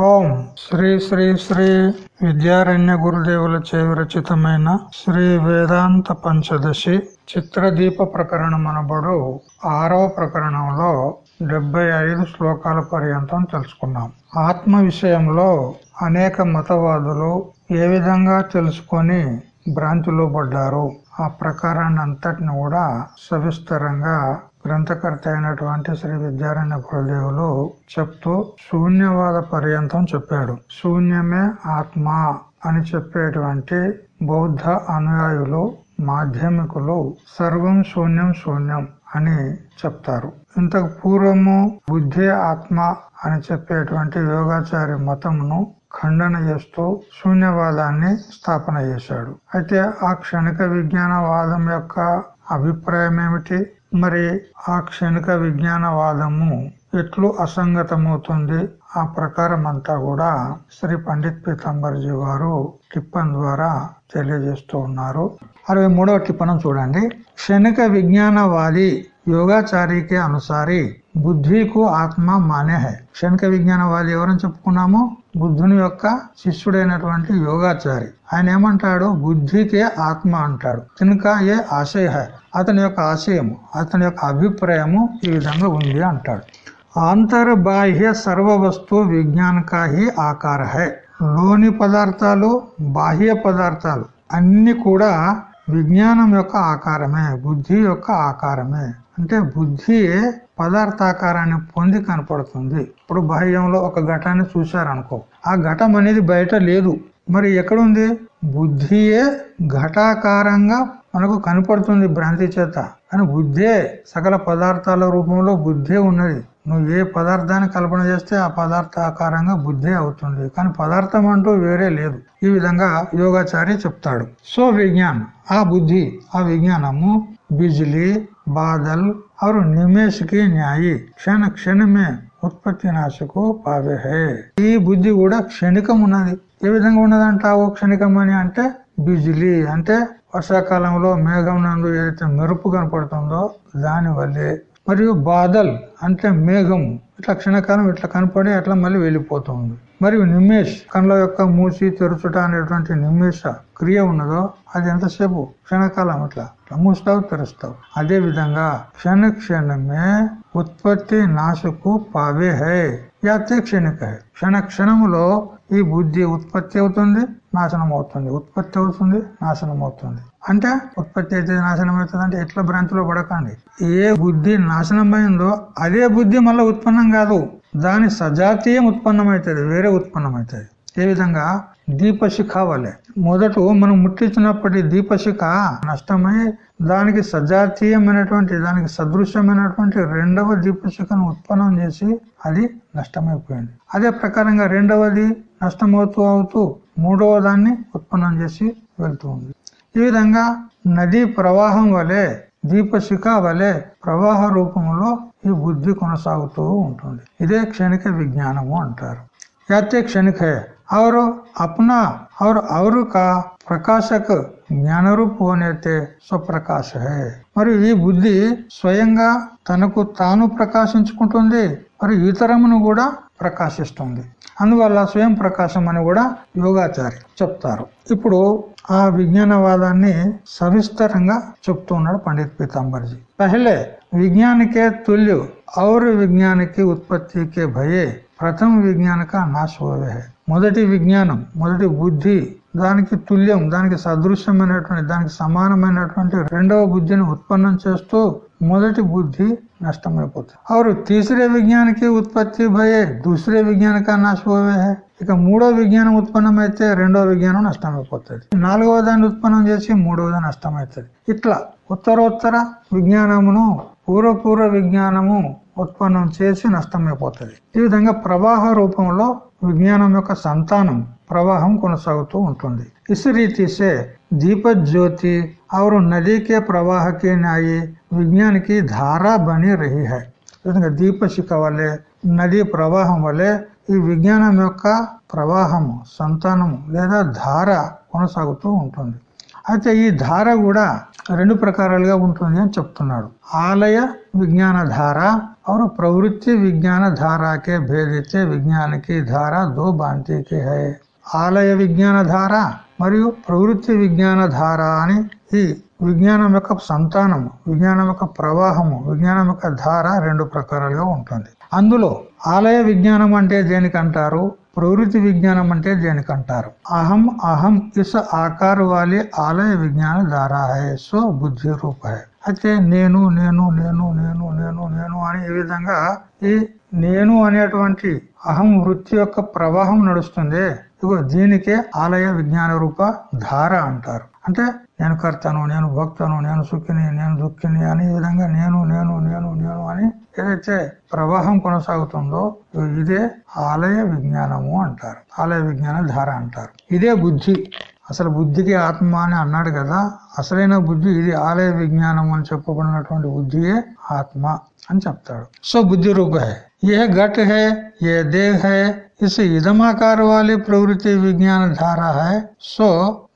ఓం శ్రీ శ్రీ శ్రీ విద్యారణ్య గురుదేవుల చే విరచితమైన శ్రీ వేదాంత పంచదశి చిత్రదీప ప్రకరణం అనబడు ఆరవ ప్రకరణంలో డెబ్బై ఐదు శ్లోకాల పర్యంతం తెలుసుకున్నాం. ఆత్మ విషయంలో అనేక మతవాదులు ఏ విధంగా తెలుసుకొని భ్రాంతిలో పడ్డారు? ఆ ప్రకారాన్ని అంతటిని కూడా సవిస్తరంగా గ్రంథకర్త అయినటువంటి శ్రీ విద్యారణ్య కులదేవులు చెప్తూ శూన్యవాద పర్యంతం చెప్పాడు. శూన్యమే ఆత్మ అని చెప్పేటువంటి బౌద్ధ అనుయాయులు మాధ్యమికులు సర్వం శూన్యం శూన్యం అని చెప్తారు. ఇంతకు పూర్వము బుద్ధి ఆత్మ అని చెప్పేటువంటి యోగాచారి మతమును ఖండన చేస్తూ శూన్యవాదాన్ని స్థాపన చేశాడు. అయితే ఆ క్షణిక విజ్ఞానవాదం యొక్క అభిప్రాయం ఏమిటి మరి ఆ క్షణిక విజ్ఞానవాదము ఎట్లు అసంగతమవుతుంది? ఆ ప్రకారం అంతా కూడా శ్రీ పండిత్ పీతాంబర్జీ వారు టిప్పన్ ద్వారా తెలియజేస్తూ ఉన్నారు. అరవై మూడవ టిప్పణం చూడండి. క్షణిక విజ్ఞానవాది యోగాచారికి అనుసారి బుద్ధికు ఆత్మ మానే హై క్షణిక విజ్ఞానవాది ఎవరని చెప్పుకున్నాము? బుద్ధుని యొక్క శిష్యుడైనటువంటి యోగాచారి. ఆయన ఏమంటాడు బుద్ధికే ఆత్మ అంటాడు. కనుక ఏ ఆశయ? అతని యొక్క ఆశయము అతని యొక్క అభిప్రాయము ఈ విధంగా ఉంది అంటాడు. అంతర్బాహ్య సర్వ వస్తువు విజ్ఞానకాహి ఆకారహే ఆకార. హై లోని పదార్థాలు బాహ్య పదార్థాలు అన్ని కూడా విజ్ఞానం యొక్క ఆకారమే బుద్ధి యొక్క ఆకారమే. అంటే బుద్ధి పదార్థాకారాన్ని పొంది కనపడుతుంది. ఇప్పుడు బాహ్యంలో ఒక ఘటాన్ని చూశారనుకో. ఆ ఘటం అనేది బయట లేదు. మరి ఎక్కడుంది? బుద్ధియే ఘటాకారంగా మనకు కనపడుతుంది భ్రాంతి చేత. కానీ బుద్ధే సకల పదార్థాల రూపంలో బుద్ధే ఉన్నది. నువ్వు ఏ పదార్థాన్ని కల్పన చేస్తే ఆ పదార్థ ఆకారంగా బుద్ధే అవుతుంది. కానీ పదార్థం అంటూ వేరే లేదు. ఈ విధంగా యోగాచారి చెప్తాడు. సో విజ్ఞాన్ ఆ బుద్ధి ఆ విజ్ఞానము బిజిలీ బాదల్ और निमेश की న్యాయి క్షణ క్షణమే ఉత్పత్తి నాశకు పావే హే ఈ బుద్ధి కూడా క్షణికం ఉన్నది ఏ విధంగా ఉన్నదంటావు క్షణికం అని అంటే బిజిలి అంటే వర్షాకాలంలో మేఘం నందు ఏదైతే మెరుపు కనపడుతుందో దాని వల్లే మరియు బాదల్ అంటే మేఘము ఇట్లా క్షణకాలం ఇట్లా కనపడి అట్లా మళ్ళీ వెళ్ళిపోతుంది. మరియు నిమేష్ కళ్ళ యొక్క మూసి తెరుచుట అనేటువంటి నిమేష క్రియ ఉన్నదో అది ఎంతసేపు? క్షణకాలం ఇట్లా మూస్తావు తెరుస్తావు. అదే విధంగా క్షణ క్షణమే ఉత్పత్తి నాశకు పావే హై. యాతే క్షణిక హై. క్షణ క్షణములో ఈ బుద్ధి ఉత్పత్తి అవుతుంది నాశనం అవుతుంది ఉత్పత్తి అవుతుంది నాశనం అవుతుంది అంటే ఉత్పత్తి అయితే నాశనం అవుతుంది అంటే ఎట్లా భ్రాంతిలో పడకండి. ఏ బుద్ధి నాశనమైందో అదే బుద్ధి మళ్ళీ ఉత్పన్నం కాదు. దాని సజాతీయం ఉత్పన్నమవుతుంది వేరే ఉత్పన్నమవుతుంది. ఏ విధంగా? దీపశిఖ వలె. మొదట మనం ముట్టించినప్పటి దీపశిఖ నష్టమై దానికి సజాతీయమైనటువంటి దానికి సదృశ్యమైనటువంటి రెండవ దీపశిఖను ఉత్పన్నం చేసి అది నష్టమైపోయింది. అదే ప్రకారంగా రెండవది నష్టమవుతూ అవుతూ మూడవ దాన్ని ఉత్పన్నం చేసి వెళ్తూ ఉంది ఈ విధంగా నదీ ప్రవాహం వలె దీపశిఖ వలె ప్రవాహ రూపంలో ఈ బుద్ధి కొనసాగుతూ ఉంటుంది ఇదే క్షణిక విజ్ఞానము అంటారు యాతే క్షణిక और अपना और और का ప్రకాశక జ్ఞానరూప్ హోనైతే స్వప్రకాశ హే మరి ఈ బుద్ధి స్వయంగా తనకు తాను ప్రకాశించుకుంటుంది మరి ఇతరమును కూడా ప్రకాశిస్తుంది. అందువల్ల స్వయం ప్రకాశం అని కూడా యోగాచారి చెప్తారు. ఇప్పుడు ఆ విజ్ఞానవాదాన్ని సవిస్తరంగా చెప్తూ ఉన్నాడు పండిత్ పీతాంబర్జీ. పహలే విజ్ఞానికే తుల్యు और విజ్ఞానికి ఉత్పత్తికే భయే ప్రథమ విజ్ఞానక నాశ హోవే మొదటి విజ్ఞానం మొదటి బుద్ధి దానికి తుల్యం దానికి సదృశ్యమైనటువంటి దానికి సమానమైనటువంటి రెండవ బుద్ధిని ఉత్పన్నం చేస్తూ మొదటి బుద్ధి నష్టమైపోతుంది और తీసరే విజ్ఞానికి ఉత్పత్తి భయే దూసరే విజ్ఞానక నాశ హోవే ఇక మూడో విజ్ఞానం ఉత్పన్నమైతే రెండో విజ్ఞానం నష్టమైపోతుంది నాలుగవ దాన్ని ఉత్పన్నం చేసి మూడవది నష్టమవుతుంది ఇట్లా ఉత్తరోత్తర విజ్ఞానమును పూర్వపూర్వ విజ్ఞానము ఉత్పన్నం చేసి నష్టమైపోతుంది ఈ విధంగా ప్రవాహ రూపంలో విజ్ఞానం యొక్క సంతానం ప్రవాహం కొనసాగుతూ ఉంటుంది ఇస్ రీతి సే దీప జ్యోతి और नदी के प्रवाह के न्याय विज्ञान की धारा बनी रही है విధంగా దీపశిఖ వలె నదీ ప్రవాహం వలె ఈ విజ్ఞానం యొక్క ప్రవాహము సంతానము లేదా ధార కొనసాగుతూ ఉంటుంది అయితే ఈ ధార కూడా రెండు ప్రకారాలుగా ఉంటుంది అని చెప్తున్నాడు ఆలయ విజ్ఞాన ధార और ప్రవృత్తి విజ్ఞాన ధారాకే భేదితే విజ్ఞానకి ధార దో బాంతికి హై ఆలయ విజ్ఞాన ధార మరియు ప్రవృత్తి విజ్ఞాన ధార అని ఈ విజ్ఞానం యొక్క సంతానము విజ్ఞానం యొక్క ప్రవాహము విజ్ఞానం యొక్క ధార రెండు ప్రకారాలుగా ఉంటుంది. అందులో ఆలయ విజ్ఞానం అంటే దేనికంటారు? ప్రవృత్తి విజ్ఞానం అంటే దేనికంటారు? అహం అహం ఇస్ ఆకార వాలి ఆలయ విజ్ఞాన ధారాహే సో బుద్ధి రూప అయితే నేను నేను నేను నేను నేను నేను అని ఈ విధంగా ఈ నేను అనేటువంటి అహం వృత్తి యొక్క ప్రవాహం నడుస్తుంది? ఇగో దీనికే ఆలయ విజ్ఞాన రూప ధార అంటారు. అంటే నేను కర్తను నేను భక్తను నేను సుఖిని నేను దుఃఖిని అని ఈ విధంగా నేను నేను నేను నేను అని ఏదైతే ప్రవాహం కొనసాగుతుందో ఇదే ఆలయ విజ్ఞానము అంటారు. ఆలయ విజ్ఞాన ధార అంటారు. ఇదే బుద్ధి. అసలు బుద్ధికి ఆత్మ అని అన్నాడు కదా అసలైన బుద్ధి ఇది ఆలయ విజ్ఞానం అని చెప్పబడినటువంటి బుద్ధియే ఆత్మ అని చెప్తాడు. సో బుద్ధి రూప హే. ఏ ఘట్ హే ఏ దేహ్ హే ఇస్ ఇదమాకార వాలి ప్రవృత్తి విజ్ఞాన ధార హే. సో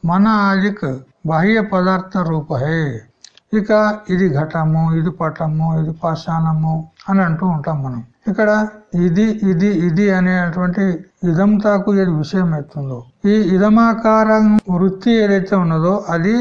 మన ఆదిక్ బాహ్య పదార్థ రూపహే ఇక ఇది ఘటము ఇది పటము ఇది పాషాణము అని అంటూ ఉంటాం మనం. ఇక్కడ ఇది ఇది ఇది అనేటువంటి ఇదంతాకు ఏది విషయం అవుతుందో ఈ ఇదమాకారం వృత్తి ఏదైతే ఉన్నదో అది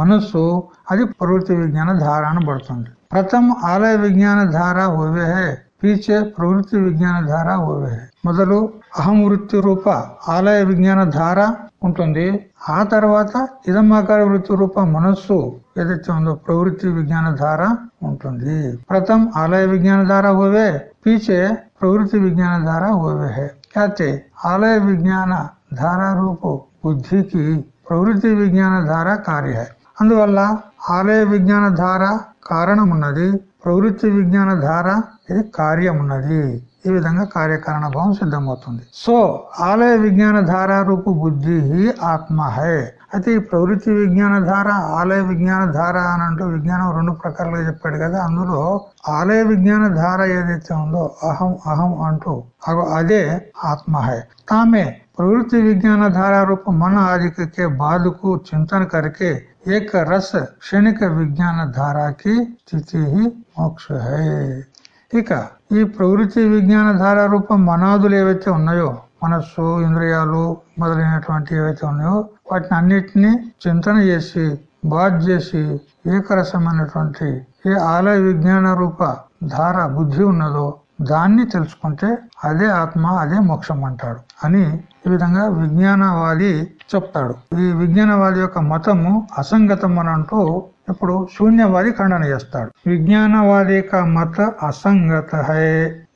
మనస్సు అది ప్రవృత్తి విజ్ఞాన ధార అనబడుతుంది ప్రథమ ఆలయ విజ్ఞాన ధార హోవే హే పీచే ప్రవృత్తి విజ్ఞాన ధార హోవే హే. మొదలు అహం వృత్తి రూప ఆలయ విజ్ఞాన ధార ఉంటుంది. ఆ తర్వాత ఇదమాకార వృత్తి రూప మనస్సు ఏదైతే ఉందో ప్రవృత్తి విజ్ఞాన ధార ఉంటుంది. ప్రథం ఆలయ విజ్ఞాన ధార హోవే పీచే ప్రవృత్తి విజ్ఞాన ధార హోవే है ఆలయ విజ్ఞాన ధార రూపు బుద్ధికి ప్రవృత్తి విజ్ఞాన ధార కార్య అందువల్ల ఆలయ విజ్ఞాన ధార కారణం ఉన్నది ప్రవృత్తి విజ్ఞాన ధార ఇది కార్యం ఉన్నది ఈ విధంగా కార్యకారణ భావం సిద్ధమవుతుంది సో ఆలయ విజ్ఞాన ధార రూపు బుద్ధి ఆత్మ హై అయితే ఈ ప్రవృత్తి విజ్ఞాన ధార ఆలయ విజ్ఞాన ధార అని అంటూ విజ్ఞానం రెండు ప్రకారాలుగా చెప్పాడు కదా అందులో ఆలయ విజ్ఞాన ధార ఏదైతే ఉందో అహం అహం అంటూ అదే ఆత్మ హై తామే प्रवृत्ति विज्ञान धारा रूप मन आदि के बाद को चिंतन करके एक रस क्षणिक विज्ञान धारा की स्थिति ही మోక్ష హై ఇక ఈ ప్రవృత్తి విజ్ఞాన ధార రూపం మనాదులు ఏవైతే ఉన్నాయో మనస్సు ఇంద్రియాలు మొదలైనటువంటి ఏవైతే ఉన్నాయో వాటిని అన్నిటినీ చింతన చేసి బాధ చేసి ఏకరసమైనటువంటి ఏ ఆలయ విజ్ఞాన రూప ధార బుద్ధి ఉన్నదో దాన్ని తెలుసుకుంటే అదే ఆత్మ అదే మోక్షం అంటాడు అని ఈ విధంగా విజ్ఞానవాది చెప్తాడు. ఈ విజ్ఞానవాది యొక్క మతము అసంగతం అని అంటూ ఇప్పుడు శూన్యవాది ఖండన చేస్తాడు. విజ్ఞానవాది యొక్క మత అసంగత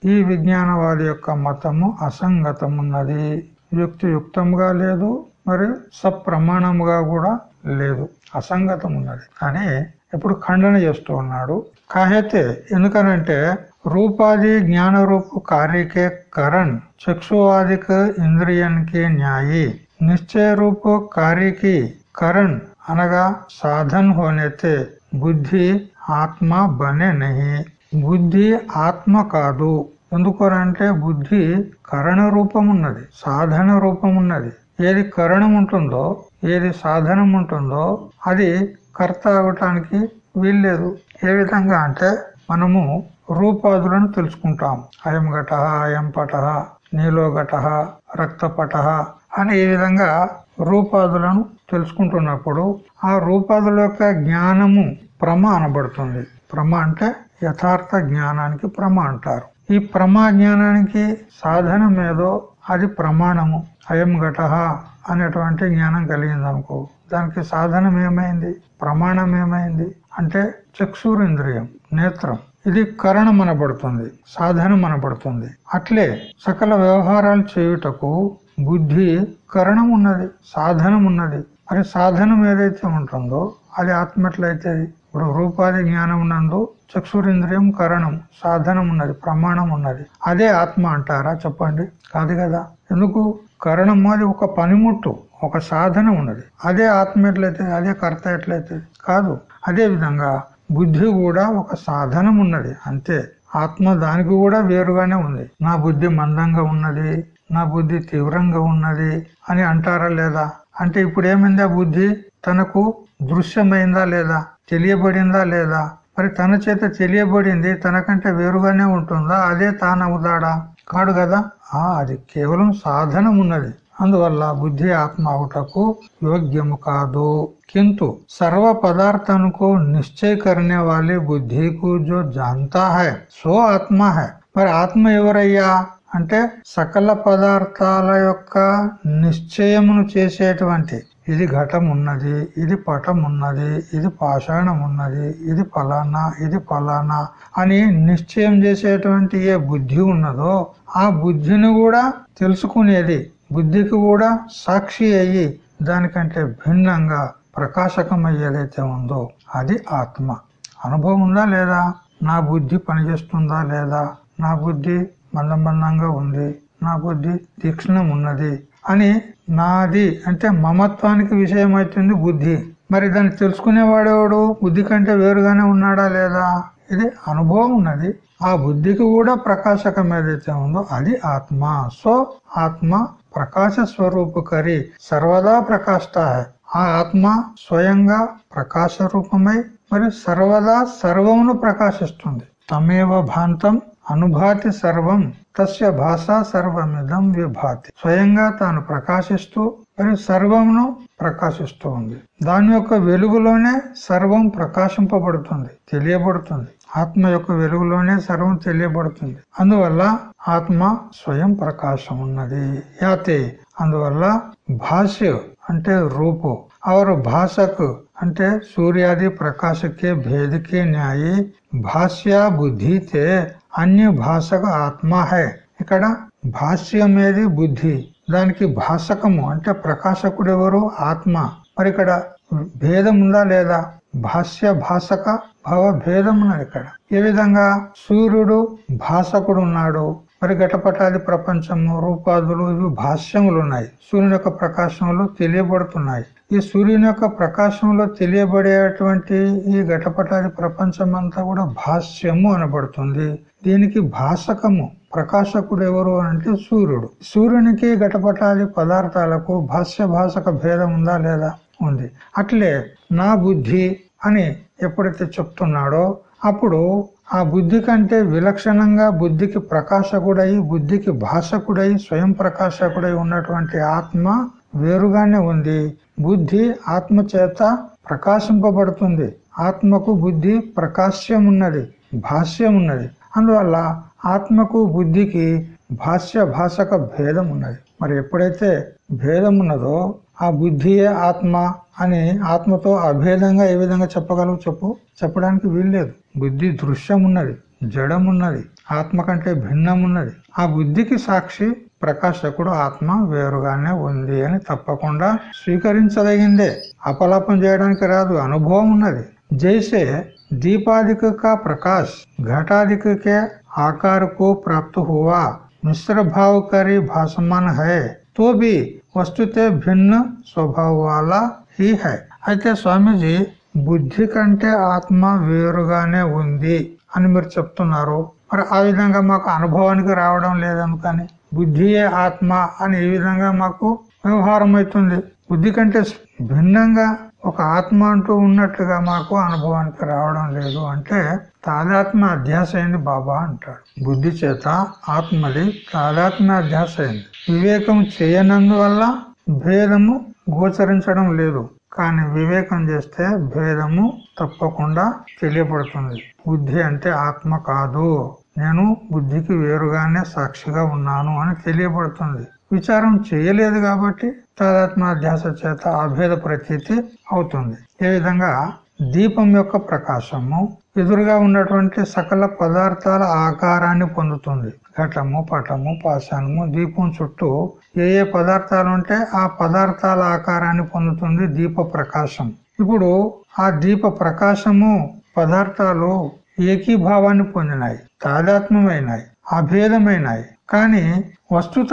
ఈ విజ్ఞానవాది యొక్క మతము అసంగతం ఉన్నది యుక్తియుక్తంగా లేదు మరి సప్రమాణముగా కూడా లేదు. అసంగతం ఉన్నది అని ఇప్పుడు ఖండన చేస్తూ ఉన్నాడు. కాహైతే ఎందుకనంటే రూపాది జ్ఞానరూపు కార్యకే కరణ్ చక్షువాదిక ఇంద్రియానికి న్యాయి. निश्चय रूप कार्य की करण अनगा साधन होने से బుద్ధి ఆత్మ బనే నహి. బుద్ధి ఆత్మ కాదు. ఎందుకనంటే బుద్ధి కరణ రూపమున్నది సాధన రూపమున్నది. ఏది కరణం ఉంటుందో ఏది సాధనం ఉంటుందో అది కర్త అవటానికి వీల్లేదు. ఏ విధంగా అంటే మనము రూపాదులను తెలుసుకుంటాం. అయం ఘట అయం పట నీలో ఘట రక్తపట అని ఈ విధంగా రూపాదులను తెలుసుకుంటున్నప్పుడు ఆ రూపాదుల యొక్క జ్ఞానము ప్రమ అనబడుతుంది. ప్రమ అంటే యథార్థ జ్ఞానానికి ప్రమ అంటారు. ఈ ప్రమా జ్ఞానానికి సాధనం ఏదో అది ప్రమాణము. అయం ఘట అనేటువంటి జ్ఞానం కలిగింది అనుకో దానికి సాధనం ఏమైంది? ప్రమాణం ఏమైంది? అంటే చక్షురింద్రియం నేత్రం. ఇది కరణం అనబడుతుంది సాధనం అనబడుతుంది. అట్లే సకల వ్యవహారాలు చేయుటకు బుద్ధి కరణం ఉన్నది సాధనం ఉన్నది మరి సాధనం ఏదైతే ఉంటుందో అది ఆత్మ ఎట్లయితే ఇప్పుడు రూపాది జ్ఞానం నందు చక్షురింద్రియం కరణం సాధనం ఉన్నది ప్రమాణం ఉన్నది అదే ఆత్మ అంటారా చెప్పండి? కాదు కదా. ఎందుకు? కరణం అది ఒక పనిముట్టు ఒక సాధనం ఉన్నది అదే ఆత్మ ఎట్లయితే అదే కర్త ఎట్లయితే? కాదు. అదే విధంగా బుద్ధి కూడా ఒక సాధనం ఉన్నది అంతే. ఆత్మ దానికి కూడా వేరుగానే ఉంది. నా బుద్ధి మందంగా ఉన్నది నా బుద్ధి తీవ్రంగా ఉన్నది అని అంటారా లేదా అంటే ఇప్పుడు ఏమైంది ఆ బుద్ధి తనకు దృశ్యమైందా లేదా తెలియబడిందా లేదా మరి తన చేత తెలియబడింది తనకంటే వేరుగానే ఉంటుందా అదే తానవుతాడా కాడు కదా ఆ అది కేవలం సాధనం ఉన్నది అందువల్ల బుద్ధి ఆత్మ అవుటకు యోగ్యము కాదు किंतु सर्व पदार्थों को निश्चय करने वाले बुद्धि को जो जानता है సో ఆత్మ है మరి ఆత్మ ఎవరయ్యా అంటే సకల పదార్థాల యొక్క నిశ్చయమును చేసేటువంటి. ఇది ఘటం ఉన్నది ఇది పటం ఉన్నది ఇది పాషాణం ఉన్నది ఇది ఫలానా ఇది ఫలానా అని నిశ్చయం చేసేటువంటి ఏ బుద్ధి ఉన్నదో ఆ బుద్ధిని కూడా తెలుసుకునేది బుద్ధికి కూడా సాక్షి అయ్యి దానికంటే భిన్నంగా ప్రకాశకం ఏదైతే ఉందో అది ఆత్మ. అనుభవం ఉందా లేదా? నా బుద్ధి పనిచేస్తుందా లేదా? నా బుద్ధి మందమందంగా ఉంది. నా బుద్ధి తీక్షణం ఉన్నది. అని నాది అంటే మమత్వానికి విషయం అవుతుంది బుద్ధి. మరి దాన్ని తెలుసుకునేవాడేవాడు? బుద్ధి కంటే వేరుగానే ఉన్నాడా లేదా? ఇది అనుభవం ఉన్నది. ఆ బుద్ధికి కూడా ప్రకాశకం ఏదైతే ఉందో అది ఆత్మ. సో ఆత్మ ప్రకాశ స్వరూపకరి సర్వదా ప్రకాష్ట. ఆ ఆత్మ స్వయంగా ప్రకాశ రూపమై మరి సర్వదా సర్వమును ప్రకాశిస్తుంది. తమేవ భాంతం అనుభాతి సర్వం తస్య భాషా సర్వమిదం విభాతి. స్వయంగా తాను ప్రకాశిస్తూ మరియు సర్వంను ప్రకాశిస్తూ ఉంది. దాని యొక్క వెలుగులోనే సర్వం ప్రకాశింపబడుతుంది తెలియబడుతుంది. ఆత్మ యొక్క వెలుగులోనే సర్వం తెలియబడుతుంది. అందువల్ల ఆత్మ స్వయం ప్రకాశం ఉన్నది. యాతే అందువల్ల భాష్య అంటే రూపు. ఆరు భాషకు అంటే సూర్యాది ప్రకాశకే భేదికే న్యాయి. భాష్యా బుద్ధితే అన్య భాషకు ఆత్మ హే. ఇక్కడ భాష్యమేది బుద్ధి. దానికి భాషకము అంటే ప్రకాశకుడు ఎవరు ఆత్మ. మరి ఇక్కడ భేదం ఉందా లేదా? భాష్య భాషక భావ భేదం ఉన్నది ఇక్కడ. ఏ విధంగా? సూర్యుడు భాషకుడు ఉన్నాడు మరి ఘటపటాది ప్రపంచము రూపాదులు ఇవి భాష్యములు ఉన్నాయి సూర్యుని యొక్క ప్రకాశంలో తెలియబడుతున్నాయి. ఈ సూర్యుని యొక్క ప్రకాశంలో తెలియబడేటువంటి ఈ ఘటపటాది ప్రపంచం అంతా కూడా భాష్యము అనబడుతుంది. దీనికి భాషకము ప్రకాశకుడు ఎవరు అంటే సూర్యుడు. సూర్యునికి ఘటపటాది పదార్థాలకు భాష్య భాషక భేదం ఉందా లేదా? ఉంది. అట్లే నా బుద్ధి అని ఎప్పుడైతే చెప్తున్నాడో అప్పుడు ఆ బుద్ధి కంటే విలక్షణంగా బుద్ధికి ప్రకాశకుడై బుద్ధికి భాషకుడై స్వయం ప్రకాశకుడై ఉన్నటువంటి ఆత్మ వేరుగానే ఉంది. బుద్ధి ఆత్మ చేత ప్రకాశింపబడుతుంది. ఆత్మకు బుద్ధి ప్రకాశ్యం ఉన్నది భాష్యం ఉన్నది అందువల్ల ఆత్మకు బుద్ధికి భాష్య భాషక భేదం ఉన్నది. మరి ఎప్పుడైతే భేదం ఉన్నదో ఆ బుద్ధియే ఆత్మ అని ఆత్మతో అభేదంగా ఏ విధంగా చెప్పగలవు చెప్పు? చెప్పడానికి వీల్లేదు బుద్ధి దృశ్యం ఉన్నది జడం ఉన్నది ఆత్మ కంటే భిన్నం ఉన్నది. ఆ బుద్ధికి సాక్షి ప్రకాశకుడు ఆత్మ వేరుగానే ఉంది అని తప్పకుండా స్వీకరించదగిందే. అపలాపం చేయడానికి రాదు అనుభవం ఉన్నది. జైసే దీపాదిక కా ప్రకాశ్ घटादिक के आकार को प्राप्त हुआ मिश्र भाव करी भाषमान है तो भी వస్తుతే భిన్న స్వభావ వాలా హీ హై అయితే స్వామీజీ బుద్ధి కంటే ఆత్మ వేరుగానే ఉంది అని మీరు చెప్తున్నారు మరి ఆ విధంగా మాకు అనుభవానికి రావడం లేదనుకని బుద్ధియే ఆత్మ అని ఈ విధంగా మాకు వ్యవహారం అవుతుంది బుద్ధి కంటే భిన్నంగా ఒక ఆత్మ అంటూ ఉన్నట్లుగా మాకు అనుభవానికి రావడం లేదు అంటే తాదాత్మ అధ్యాస అయింది బాబా అంటాడు. బుద్ధి చేత ఆత్మది తాదాత్మ అధ్యాస అయింది. వివేకం చేయనందువల్ల భేదము గోచరించడం లేదు. కానీ వివేకం చేస్తే భేదము తప్పకుండా తెలియబడుతుంది బుద్ధి అంటే ఆత్మ కాదు. నేను బుద్ధికి వేరుగానే సాక్షిగా ఉన్నాను అని తెలియబడుతుంది విచారం చేయలేదు కాబట్టి తాదాత్మ్యాస చేత అభేద ప్రతీతి అవుతుంది. ఏ విధంగా? దీపం యొక్క ప్రకాశము ఎదురుగా ఉన్నటువంటి సకల పదార్థాల ఆకారాన్ని పొందుతుంది. ఘటము పటము పాషాణము దీపం చుట్టూ ఏ ఏ పదార్థాలు ఉంటే ఆ పదార్థాల ఆకారాన్ని పొందుతుంది దీప ప్రకాశం. ఇప్పుడు ఆ దీప ప్రకాశము పదార్థాలు ఏకీభావాన్ని పొందినాయి తాదాత్మ్యమైనాయి అభేదమైనాయి. కానీ వస్తుత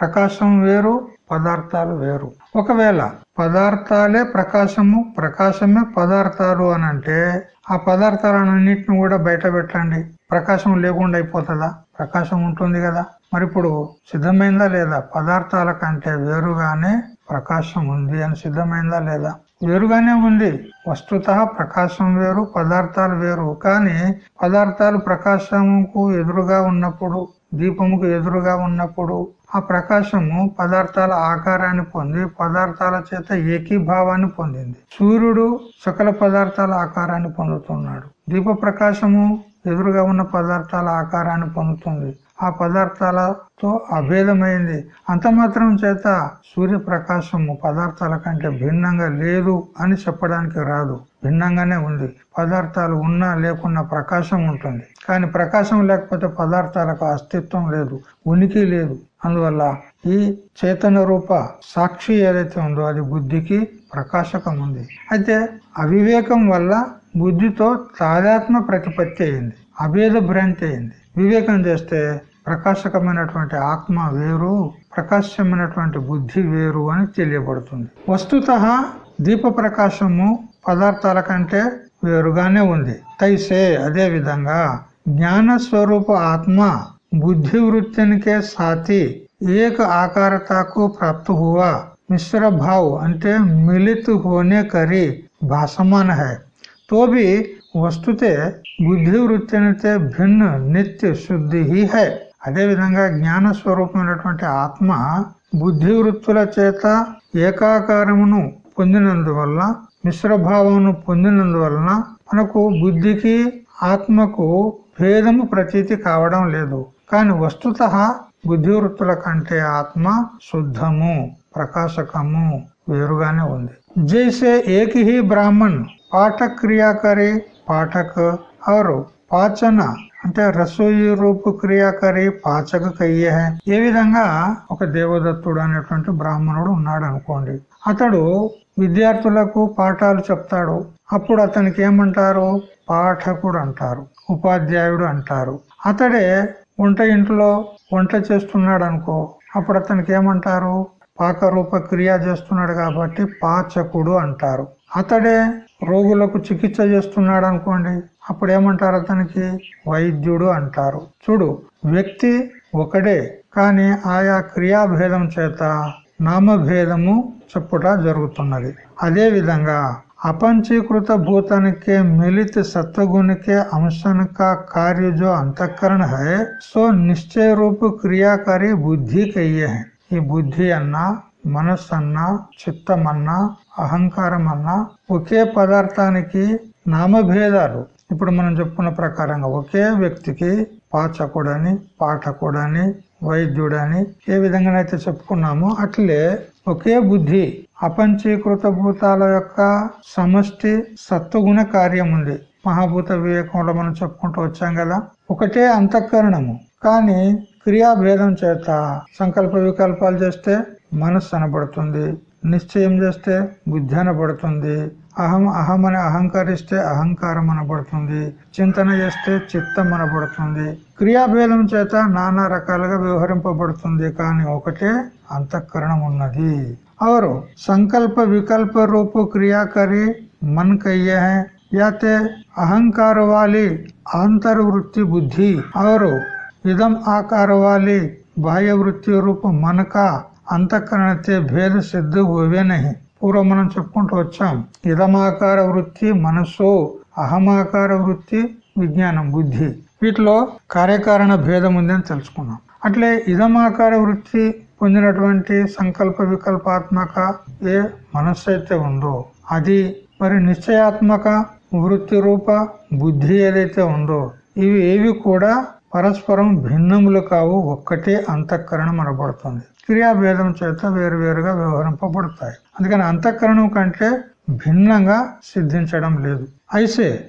ప్రకాశం వేరు పదార్థాలు వేరు. ఒకవేళ పదార్థాలే ప్రకాశము ప్రకాశమే పదార్థాలు అని అంటే ఆ పదార్థాలన్నింటిని కూడా బయట పెట్టండి. ప్రకాశం లేకుండా అయిపోతుందా? ప్రకాశం ఉంటుంది కదా. మరి ఇప్పుడు సిద్ధమైందా లేదా? పదార్థాల కంటే వేరుగానే ప్రకాశం ఉంది అని సిద్ధమైందా లేదా? వేరుగానే ఉంది. వస్తుత ప్రకాశం వేరు పదార్థాలు వేరు. కానీ పదార్థాలు ప్రకాశంకు ఎదురుగా ఉన్నప్పుడు దీపముకు ఎదురుగా ఉన్నప్పుడు ఆ ప్రకాశము పదార్థాల ఆకారాన్ని పొంది పదార్థాల చేత ఏకీభావాన్ని పొందింది. సూర్యుడు సకల పదార్థాల ఆకారాన్ని పొందుతున్నాడు. దీప ప్రకాశము ఎదురుగా ఉన్న పదార్థాల ఆకారాన్ని పొందుతుంది. ఆ పదార్థాలతో అభేదమైంది. అంత మాత్రం చేత సూర్య ప్రకాశము పదార్థాల కంటే భిన్నంగా లేదు అని చెప్పడానికి రాదు. భిన్నంగానే ఉంది. పదార్థాలు ఉన్నా లేకున్నా ప్రకాశం ఉంటుంది. కానీ ప్రకాశం లేకపోతే పదార్థాలకు అస్తిత్వం లేదు ఉనికి లేదు. అందువల్ల ఈ చేతన రూప సాక్షి ఏదైతే ఉందో అది బుద్ధికి ప్రకాశకం ఉంది. అయితే అవివేకం వల్ల బుద్ధితో తాదాత్మ ప్రతిపత్తి అయింది. అభేద భ్రాంతి అయింది. వివేకం చేస్తే ప్రకాశకమైనటువంటి ఆత్మ వేరు ప్రకాశమైనటువంటి బుద్ధి వేరు అని తెలియబడుతుంది. వస్తుత దీప ప్రకాశము పదార్థాల కంటే వేరుగానే ఉంది. తైసే అదే విధంగా జ్ఞాన స్వరూప ఆత్మ బుద్ధి వృత్తినికే సాతి ఏక ఆకారతకు ప్రాప్త హువా మిశ్ర భావ్ అంటే मिलित హోనే కరి భాసమాన హై. తోబి వస్తుతే బుద్ధి వృత్తినితే భిన్న నిత్య శుద్ధి హై అదే విధంగా జ్ఞాన స్వరూపమైనటువంటి ఆత్మ బుద్ధి వృత్తుల చేత ఏకాకారమును పొందినందువల్ల మిశ్రభావమును పొందినందువలన మనకు బుద్ధికి ఆత్మకు భేదము ప్రతీతి కావడం లేదు. కానీ వస్తుత బుద్ధి వృత్తుల కంటే ఆత్మ శుద్ధము ప్రకాశకము వేరుగానే ఉంది. జైసే ఏకి హీ బ్రాహ్మణ్ పాఠక్ క్రియాకరి పాఠక్ అవరు. పాచన అంటే రసోయి రూపు క్రియాకరి పాచక కయ్యే. ఏ విధంగా ఒక దేవదత్తుడు అనేటువంటి బ్రాహ్మణుడు ఉన్నాడు అనుకోండి అతడు విద్యార్థులకు పాఠాలు చెప్తాడు. అప్పుడు అతనికి ఏమంటారు? పాఠకుడు అంటారు. ఉపాధ్యాయుడు అంటారు. అతడే వంట ఇంట్లో వంట చేస్తున్నాడు అనుకో అప్పుడు అతనికి ఏమంటారు? పాకరూప క్రియ చేస్తున్నాడు కాబట్టి పాచకుడు అంటారు. అతడే రోగులకు చికిత్స చేస్తున్నాడు అనుకోండి అప్పుడు ఏమంటారు అతనికి? వైద్యుడు అంటారు. చూడు వ్యక్తి ఒకడే కానీ ఆయా క్రియాభేదం చేత నామభేదము చెప్పుట జరుగుతున్నది అదే విధంగా अपंचीकृत भूतन के मिलित सत्वगुण के अंशन का कार्य जो अंतकरण है सो निश्चय रूप क्रियाकारी बुद्धि कहिए है ఈ బుద్ధి అన్న మనస్సు అన్న చిత్తం అన్న అహంకారం అన్న ఒకే పదార్థానికి నామభేదాలు ఇప్పుడు మనం చెప్పుకున్న ప్రకారంగా ఒకే వ్యక్తికి పాచకుడని పాఠకుడని వైద్యుడని ఏ విధంగానైతే చెప్పుకున్నామో అట్లే ఒకే బుద్ధి అపంచీకృత భూతాల యొక్క సమష్టి సత్వగుణ కార్యం ఉంది. మహాభూత వివేకంలో మనం చెప్పుకుంటూ వచ్చాం కదా. ఒకటే అంతఃకరణము. కానీ క్రియాభేదం చేత సంకల్ప వికల్పాలు చేస్తే మనస్సు అనబడుతుంది నిశ్చయం చేస్తే బుద్ధి అనబడుతుంది అహం అహం అని అహంకరిస్తే అహంకారం అనబడుతుంది చింతన చేస్తే చిత్తం అనబడుతుంది క్రియాభేదం చేత నానా రకాలుగా వ్యవహరింపబడుతుంది కానీ ఒకటే అంతఃకరణం ఉన్నది और संकल्प विकल्प रूप क्रिया करे मन कहिए है या ते अहंकार वाली अंतर वृत्ति बुद्धि और इदम आकार वाली बाह्य वृत्ति रूप मन का అంతఃకరణ భేద సిద్ధ హోవే నహి పూర్వం మనం చెప్పుకుంటూ వచ్చాం. ఇదమాకార వృత్తి మనస్సు అహమాకార వృత్తి విజ్ఞానం బుద్ధి. వీటిలో కార్యకారణ భేదం ఉందని తెలుసుకున్నాం. అట్లే ఇదమాకార వృత్తి పొందినటువంటి సంకల్ప వికల్పాత్మక ఏ మనస్సు అయితే ఉందో అది మరి నిశ్చయాత్మక వృత్తి రూప బుద్ధి ఏదైతే ఉందో ఇవి ఏవి కూడా పరస్పరం భిన్నములు కావు ఒక్కటే అంతఃకరణం అనబడుతుంది. క్రియాభేదం చేత వేరువేరుగా వ్యవహరింపబడతాయి. అందుకని అంతఃకరణం కంటే భిన్నంగా సిద్ధించడం లేదు. అయితే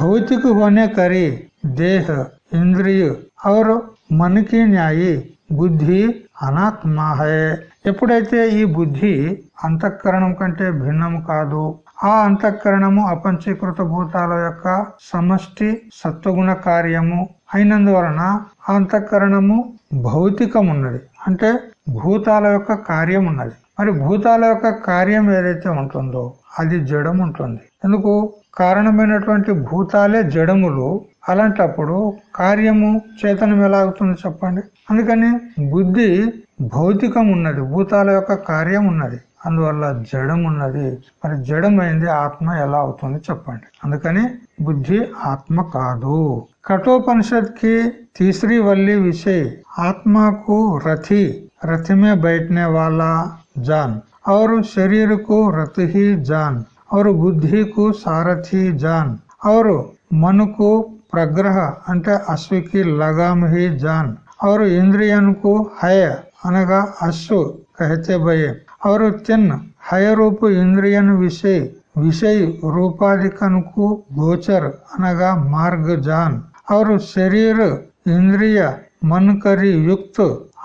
భౌతిక హోనే కరి దేహ ఇంద్రియ అవరు మనకి న్యాయి బుద్ధి అనాత్మహే. ఎప్పుడైతే ఈ బుద్ధి అంతఃకరణం కంటే భిన్నము కాదు ఆ అంతఃకరణము అపంచీకృత భూతాల యొక్క సమష్టి సత్వగుణ కార్యము అయినందువలన అంతఃకరణము భౌతికం ఉన్నది అంటే భూతాల యొక్క కార్యం ఉన్నది మరి భూతాల యొక్క కార్యం ఏదైతే ఉంటుందో అది జడం ఉంటుంది ఎందుకు? కారణమైనటువంటి భూతాలే జడములు. అలాంటప్పుడు కార్యము చేతనం ఎలా అవుతుంది చెప్పండి. అందుకని బుద్ధి భౌతికం ఉన్నది భూతాల యొక్క కార్యం ఉన్నది అందువల్ల జడం ఉన్నది మరి జడమైంది ఆత్మ ఎలా అవుతుంది చెప్పండి. అందుకని బుద్ధి ఆత్మ కాదు. कठोपनिषद की तीसरी वल्ली विषय, आत्मा को रथी, रथ में बैठने वाला जान, और शरीर को रथ ही जान, और बुद्धि को सारथी जान, और मन को प्रग्रह, अंत अश्व की लगाम ही जान, और इंद्रियन को हय अनगा अश्व कहते भये, और तिन हय रूप इंद्रियन विषय विषय रूपाधिकन को गोचर अनगा मार्ग जान। और शरीर इंद्रिय मन करी युक्त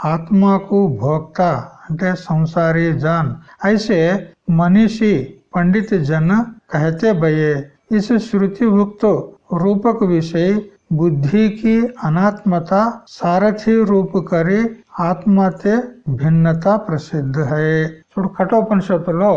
आत्मा को भोक्ता అంటే संसारी जान ऐसे मनीषी पंडित जन कहते भये इस श्रुति भुक्त रूपक विषय बुद्धि की अनात्मता सारथी रूप करे ఆత్మతే భిన్నత ప్రసిద్ధ హై చూడు కఠోపనిషత్తులో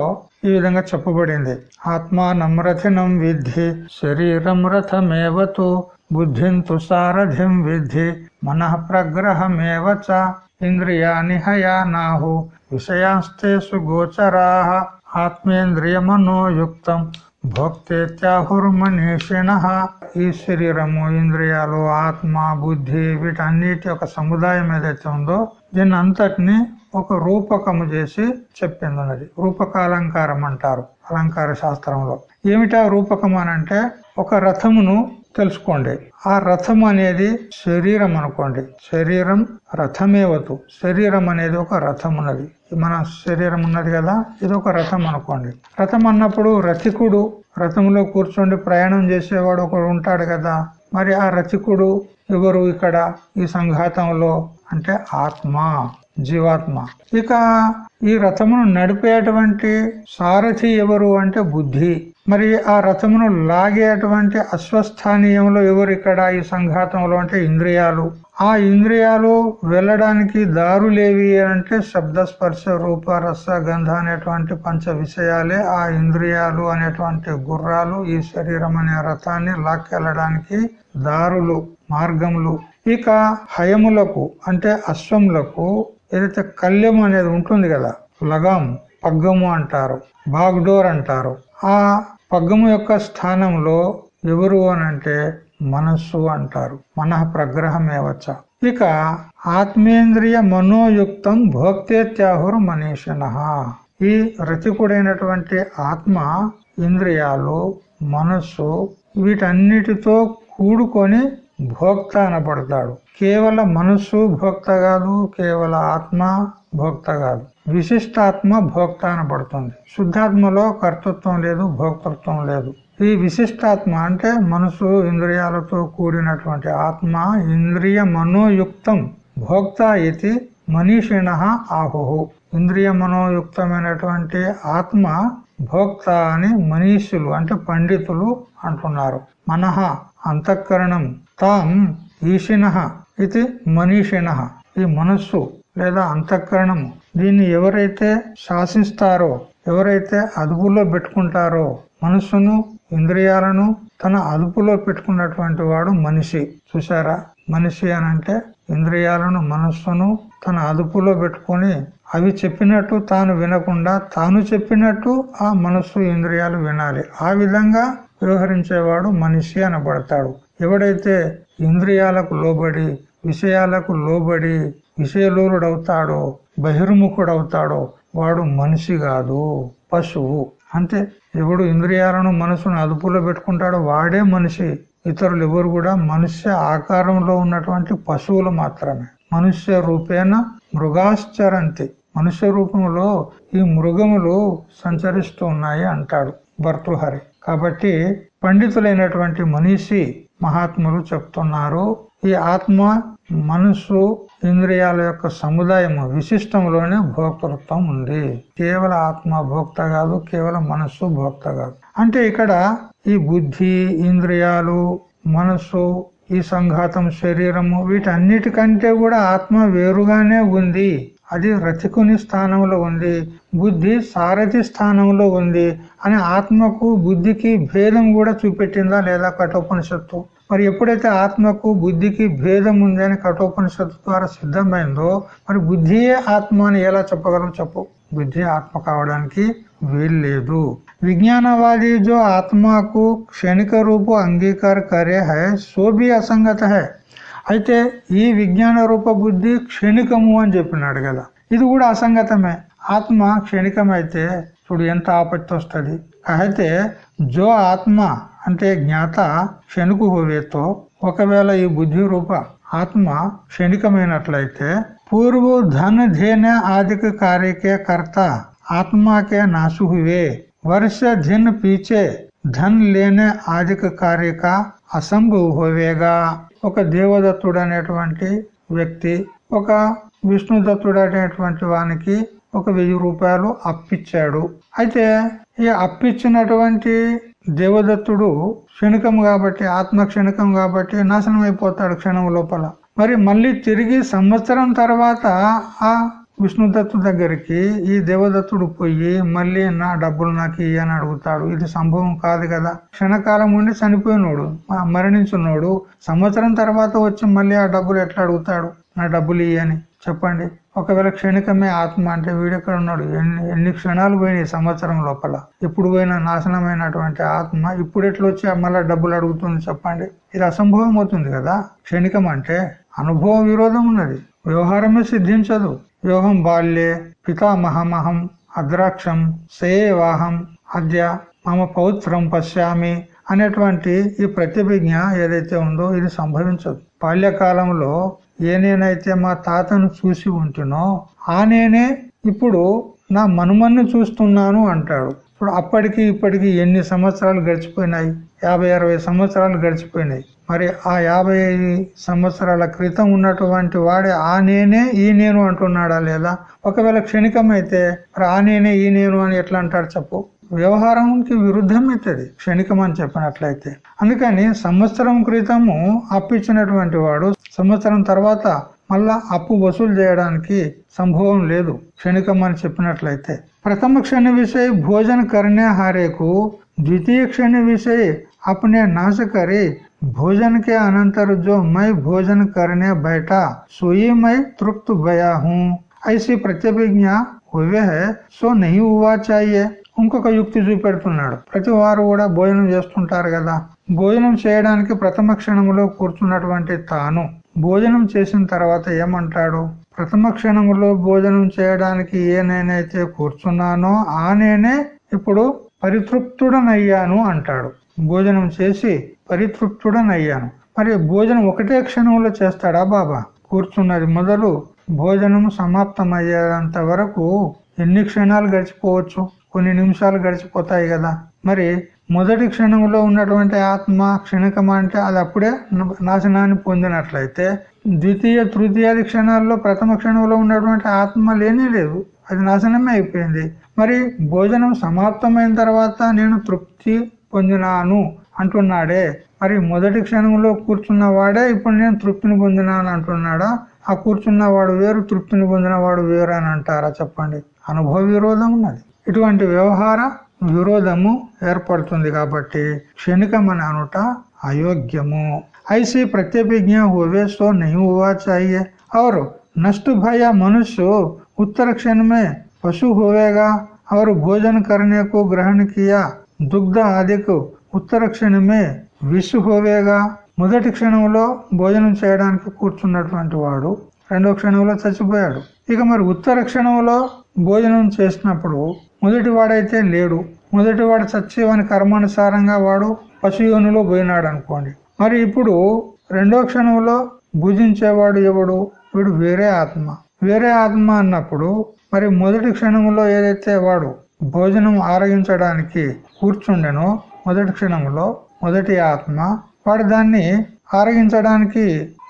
ఈ విధంగా చెప్పబడింది ఆత్మ నమ్రథినం విద్ధి శరీరం రథమేవతు బుద్ధింతు సారథిం విద్ధి మనః ప్రగ్రహమేవ చ. ఇంద్రియాని హయానాహు విషయాస్తే సుగోచరా ఆత్మేంద్రియమనోయుక్తం భోక్తేత్యాహుర్మనీషిణ ఈ శరీరము ఇంద్రియాలు ఆత్మ బుద్ధి వీటన్నిటి ఒక సముదాయం ఏదైతే ఉందో దీన్ని అంతటిని ఒక రూపకము చేసి చెప్పింది ఉన్నది రూపకాలంకారం అంటారు అలంకార శాస్త్రంలో. ఏమిటా రూపకం అనంటే ఒక రథమును తెలుసుకోండి. ఆ రథం అనేది శరీరం అనుకోండి. శరీరం రథమేవతు శరీరం అనేది ఒక రథం ఉన్నది. మన శరీరం ఉన్నది కదా? ఇది ఒక రథం అనుకోండి. రథం అన్నప్పుడు రథికుడు రథంలో కూర్చోండి ప్రయాణం చేసేవాడు ఒకడు ఉంటాడు కదా? మరి ఆ రథికుడు ఎవరు ఇక్కడ? ఈ సంఘాతంలో అంటే ఆత్మ జీవాత్మ. ఇక ఈ రథమును నడిపేటువంటి సారథి ఎవరు అంటే బుద్ధి. మరి ఆ రథమును లాగేటువంటి అశ్వస్థానీయంలో ఎవరు ఇక్కడ ఈ సంఘాతంలో అంటే ఇంద్రియాలు? ఆ ఇంద్రియాలు వెళ్ళడానికి దారులేవి అంటే శబ్ద స్పర్శ రూప రస గంధ అనేటువంటి పంచ విషయాలే ఆ ఇంద్రియాలు అనేటువంటి గుర్రాలు ఈ శరీరం అనే రథాన్ని లాక్కెళ్ళడానికి దారులు మార్గములు. ఇక హయములకు అంటే అశ్వములకు ఏదైతే కళ్యము అనేది ఉంటుంది కదా లగాము పగ్గము అంటారు బాగ్డోర్ అంటారు. ఆ పగ్గము యొక్క స్థానంలో ఎవరు అనంటే మనస్సు అంటారు. మనః ప్రగ్రహమేవచ్చ ఇక ఆత్మేంద్రియ మనోయుక్తం భోక్తేత్యాహుర్ మనీషిణ ఈ రతికుడైనటువంటి ఆత్మ ఇంద్రియాలు మనస్సు వీటన్నిటితో కూడుకొని భోక్త అనబడతాడు. కేవల మనస్సు భోక్త కాదు కేవల ఆత్మ భోక్త కాదు. విశిష్టాత్మ భోక్త అనబడుతుంది శుద్ధాత్మలో కర్తృత్వం లేదు భోక్తృత్వం లేదు. ఈ విశిష్టాత్మ అంటే మనసు ఇంద్రియాలతో కూడినటువంటి ఆత్మ ఇంద్రియ మనోయుక్తం. భోక్త ఇది మనీషిణ ఆహు ఇంద్రియ మనోయుక్తమైనటువంటి ఆత్మ భోక్త అని మనీషులు అంటే పండితులు అంటున్నారు. మనహ అంతఃకరణం తాం ఈశిన ఇది మనీషిణ. ఈ మనస్సు లేదా అంతఃకరణము. దీన్ని ఎవరైతే శాసిస్తారో ఎవరైతే అదుపులో పెట్టుకుంటారో మనస్సును ఇంద్రియాలను తన అదుపులో పెట్టుకున్నటువంటి వాడు మనిషి. చూసారా మనిషి అనంటే ఇంద్రియాలను మనస్సును తన అదుపులో పెట్టుకొని అవి చెప్పినట్టు తాను వినకుండా తాను చెప్పినట్టు ఆ మనస్సు ఇంద్రియాలు వినాలి. ఆ విధంగా వ్యవహరించేవాడు మనిషి అనబడతాడు. ఎవడైతే ఇంద్రియాలకు లోబడి విషయాలకు లోబడి విషయలోలుడవుతాడో బహిర్ముఖుడవుతాడో వాడు మనిషి కాదు పశువు. అంతే. ఎవడు ఇంద్రియాలను మనసును అదుపులో పెట్టుకుంటాడో వాడే మనిషి. ఇతరులు ఎవరు కూడా మనుష్య ఆకారంలో ఉన్నటువంటి పశువులు మాత్రమే. మనుష్య రూపేణ మృగాశ్చరంతి. మనుష్య రూపంలో ఈ మృగములు సంచరిస్తూ ఉన్నాయి అంటాడు భర్తృహరి. కాబట్టి పండితులైనటువంటి మనిషి మహాత్ములు చెప్తున్నారు ఈ ఆత్మ మనసు ఇంద్రియాల యొక్క సముదాయము విశిష్టంలోనే భోక్తృత్వం ఉంది. కేవల ఆత్మ భోక్త కాదు కేవలం మనస్సు భోక్త కాదు. అంటే ఇక్కడ ఈ బుద్ధి ఇంద్రియాలు మనస్సు ఈ సంఘాతం శరీరము వీటన్నిటికంటే కూడా ఆత్మ వేరుగానే ఉంది. అది రతికుని స్థానంలో ఉంది బుద్ధి సారథి స్థానంలో ఉంది అని ఆత్మకు బుద్ధికి భేదం కూడా చూపెట్టిందా లేదా కఠోపనిషత్తు? మరి ఎప్పుడైతే ఆత్మకు బుద్ధికి భేదం ఉందని కఠోపనిషత్తు ద్వారా సిద్ధమైందో మరి బుద్ధియే ఆత్మ అని ఎలా చెప్పగలం చెప్పు? బుద్ధి ఆత్మ కావడానికి వీల్లేదు. విజ్ఞానవాది జో ఆత్మకు క్షణిక రూపు అంగీకార కరే హై సోబి అసంగత హై అయితే ఈ విజ్ఞాన రూప బుద్ధి క్షణికము అని చెప్పినాడు కదా. ఇది కూడా అసంగతమే. ఆత్మ క్షణికమైతే చూడు ఎంత ఆపత్తి వస్తుంది. అయితే జో ఆత్మ అంటే జ్ఞాత క్షణికు హోవేతో ఒకవేళ ఈ బుద్ధి రూప ఆత్మ క్షణికమైనట్లయితే పూర్వ ధన ధేన ఆదిక కార్యకే కర్త ఆత్మాకే నాశు హువే వర్ష ధిన్ పీచే ధన్ లేనే ఆదిక కార్యక అసంభవ హోవేగా. ఒక దేవదత్తుడు అనేటువంటి వ్యక్తి ఒక విష్ణుదత్తుడు అనేటువంటి వానికి ఒక వెయ్యి రూపాయలు అప్పిచ్చాడు. అయితే ఈ అప్పిచ్చినటువంటి దేవదత్తుడు క్షణికం కాబట్టి ఆత్మ క్షణికం కాబట్టి నాశనం అయిపోతాడు క్షణం లోపల. మరి మళ్ళీ తిరిగి సంవత్సరం తర్వాత ఆ విష్ణుదత్తు దగ్గరికి ఈ దేవదత్తుడు పోయి మళ్ళీ నా డబ్బులు నాకు ఇయ్యని అడుగుతాడు. ఇది సంభవం కాదు కదా. క్షణకాలం ఉండి చనిపోయినోడు మరణించున్నాడు సంవత్సరం తర్వాత వచ్చి మళ్ళీ ఆ డబ్బులు ఎట్లా అడుగుతాడు? నా డబ్బులు ఇయ్యని చెప్పండి. ఒకవేళ క్షణికమే ఆత్మ అంటే వీడెక్కడ ఉన్నాడు? ఎన్ని ఎన్ని క్షణాలు పోయినాయి సంవత్సరం లోపల? ఇప్పుడు పోయిన నాశనమైనటువంటి ఆత్మ ఇప్పుడు ఎట్లా వచ్చి మళ్ళీ డబ్బులు అడుగుతుంది చెప్పండి. ఇది అసంభవం అవుతుంది కదా. క్షణికం అంటే అనుభవం విరోధం ఉన్నది. వ్యవహారమే సిద్ధించదు. యోహం బాల్యే పితామహమహం అద్రాక్షం సేవాహం అద్య మమ పౌత్రం పశ్యామి అనేటువంటి ఈ ప్రతిభిజ్ఞ ఏదైతే ఉందో ఇది సంభవించదు. బాల్యకాలంలో ఏ నేనైతే మా తాతను చూసి ఉంటునో ఆ నేనే ఇప్పుడు నా మనుమన్ను చూస్తున్నాను అంటాడు. ఇప్పుడు అప్పటికి ఇప్పటికి ఎన్ని సంవత్సరాలు గడిచిపోయినాయి? యాభై అరవై సంవత్సరాలు గడిచిపోయినాయి. మరి ఆ యాభై సంవత్సరాల క్రితం ఉన్నటువంటి వాడే ఆ నేనే ఈ నేను అంటున్నాడా లేదా? ఒకవేళ క్షణికమైతే మరి ఆ నేనే ఈ నేను అని ఎట్లా అంటాడు చెప్పు? వ్యవహారంకి విరుద్ధం అవుతుంది క్షణికం అని చెప్పినట్లయితే. అందుకని సంవత్సరం క్రితము అప్పిచ్చినటువంటి వాడు సంవత్సరం తర్వాత మళ్ళా అప్పు వసూలు చేయడానికి సంభవం లేదు క్షణికం అని చెప్పినట్లయితే. ప్రథమ క్షణ విషయ భోజన కరణే హారేకు ద్వితీయ క్షణ విషయ अपने नाश करे भोजन के अनंतर जो मैं भोजन करने बैठा सोई मैं तृप्त भया हूँ ऐसी ప్రత్యభిజ్ఞ हुए है సో नहीं हुआ चाहिए ఇంకొక యుక్తి చూపెడుతున్నాడు ప్రతి వారు కూడా భోజనం చేస్తుంటారు కదా భోజనం చేయడానికి ప్రథమ క్షణంలో కూర్చున్నటువంటి తాను భోజనం చేసిన తర్వాత ఏమంటాడు ప్రథమ క్షణంలో భోజనం చేయడానికి ఏ నేనైతే కూర్చున్నానో ఆ నేనే ఇప్పుడు పరితృప్తుడనయ్యాను అంటాడు. భోజనం చేసి పరితృప్తుడనయ్యాను. మరి భోజనం ఒకటే క్షణంలో చేస్తాడా బాబా? కూర్చున్నది మొదలు భోజనం సమాప్తమయ్యేంత వరకు ఎన్ని క్షణాలు గడిచిపోవచ్చు? కొన్ని నిమిషాలు గడిచిపోతాయి కదా. మరి మొదటి క్షణంలో ఉన్నటువంటి ఆత్మ క్షణికం అంటే అది అప్పుడే నాశనాన్ని పొందినట్లయితే ద్వితీయ తృతీయాది క్షణాల్లో ప్రథమ క్షణంలో ఉన్నటువంటి ఆత్మ లేనే లేదు. అది నాశనమే అయిపోయింది. మరి భోజనం సమాప్తమైన తర్వాత నేను తృప్తి పొందినాను అంటున్నాడే. మరి మొదటి క్షణంలో కూర్చున్న వాడే ఇప్పుడు నేను తృప్తిని పొందినాను అంటున్నాడా? ఆ కూర్చున్న వాడు వేరు తృప్తిని పొందిన వాడు వేరు అని అంటారా చెప్పండి. అనుభవ విరోధం ఉన్నది. ఇటువంటి వ్యవహార విరోధము ఏర్పడుతుంది కాబట్టి క్షణికమని అనుట అయోగ్యము. ఐసీ ప్రత్యభిజ్ఞ హోవే సో नहीं हुआ चाहिए और नष्ट भया मनुष्य उत्तर क्षण में पशु होवेगा और भोजन करने को ग्रहण किया దుగ్ధ ఆదికు ఉత్తర క్షణమే విసు హోవేగా మొదటి క్షణంలో భోజనం చేయడానికి కూర్చున్నటువంటి వాడు రెండో క్షణంలో చచ్చిపోయాడు ఇక మరి ఉత్తర క్షణంలో భోజనం చేసినప్పుడు మొదటి వాడైతే లేడు మొదటి వాడు చచ్చి వాని కర్మానుసారంగా వాడు పశుయోనిలో పోయినాడు అనుకోండి మరి ఇప్పుడు రెండో క్షణంలో భుజించేవాడు ఎవడు? వీడు వేరే ఆత్మ. వేరే ఆత్మ అన్నప్పుడు మరి మొదటి క్షణంలో ఏదైతే వాడు భోజనం ఆరగించడానికి కూర్చుండెనో మొదటి క్షణంలో మొదటి ఆత్మ వాడు దాన్ని ఆరగించడానికి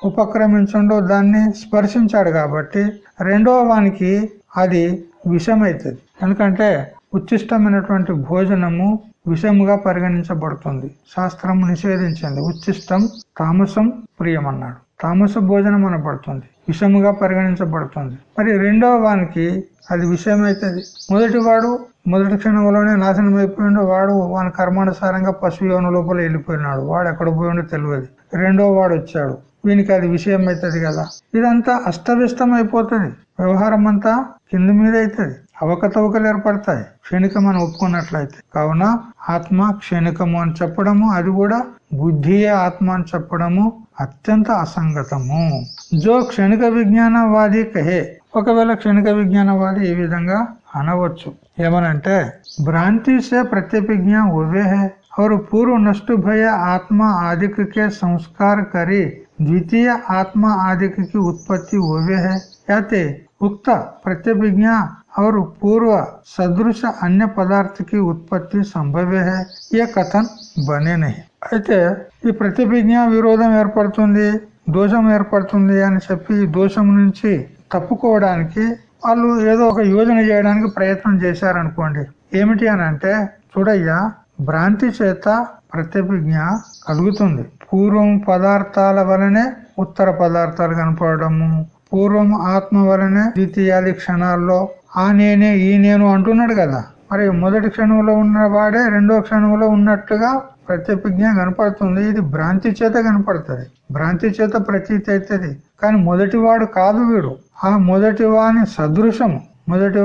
ఉపక్రమించండో దాన్ని స్పర్శించాడు కాబట్టి రెండో వానికి అది విషమైతుంది. ఎందుకంటే ఉచ్చిష్టమైనటువంటి భోజనము విషముగా పరిగణించబడుతుంది. శాస్త్రము నిషేధించింది. ఉచ్చిష్టం తామసం ప్రియమన్నాడు. తామస భోజనం అనబడుతుంది. విషముగా పరిగణించబడుతుంది. మరి రెండవ వానికి అది విషయమైతుంది. మొదటి వాడు మొదటి క్షణంలోనే నాశనం అయిపోయిండు. వాడు వాని కర్మానుసారంగా పశు యోన లోపల వెళ్ళిపోయినాడు. వాడు ఎక్కడ పోయిండో తెలియదు. రెండో వాడు వచ్చాడు. వీనికి అది విషయం అవుతుంది కదా. ఇదంతా అస్తవ్యస్తం అయిపోతుంది వ్యవహారం అంతా కింద మీద అవుతుంది అవకతవకలు ఏర్పడతాయి క్షణికం అని ఒప్పుకున్నట్లయితే కావున ఆత్మ క్షణికము అని చెప్పడము అది కూడా బుద్ధియే ఆత్మ అని చెప్పడము అత్యంత అసంగతము జో క్షణిక విజ్ఞానవాది కహే ఒకవేళ క్షణిక విజ్ఞానవాది ఈ విధంగా అనవచ్చు ఏమనంటే భ్రాంతి సే ప్రత్యభిజ్ఞ ఓవే హే और पूर्व नष्ट भय आत्मा आदिक के संस्कार करे द्वितीय आत्मा आदिक की उत्पत्ति होवे है याते उक्त प्रत्यभिज्ञा और पूर्व सदृश अन्य पदार्थ की उत्पत्ति संभव है ये कथन बने नहीं అయితే ఈ ప్రతిభిజ్ఞ విరోధం ఏర్పడుతుంది దోషం ఏర్పడుతుంది అని చెప్పి ఈ దోషం నుంచి తప్పుకోవడానికి వాళ్ళు ఏదో ఒక యోజన చేయడానికి ప్రయత్నం చేశారనుకోండి ఏమిటి అని అంటే చూడయ్యా భ్రాంతి చేత ప్రతిభిజ్ఞ కలుగుతుంది పూర్వం పదార్థాల వలనే ఉత్తర పదార్థాలు కనపడము పూర్వం ఆత్మ వలనే ద్వితీయాది క్షణాల్లో ఆ నేనే ఈ నేను అంటున్నాడు కదా. మరి మొదటి క్షణంలో ఉన్న వాడే రెండో క్షణంలో ఉన్నట్టుగా ప్రత్యభిజ్ఞ కనపడుతుంది. ఇది భ్రాంతి చేత కనపడుతుంది. భ్రాంతి చేత ప్రతీతి అవుతుంది. కానీ మొదటి వాడు కాదు వీడు. ఆ మొదటి వాని సదృశము మొదటి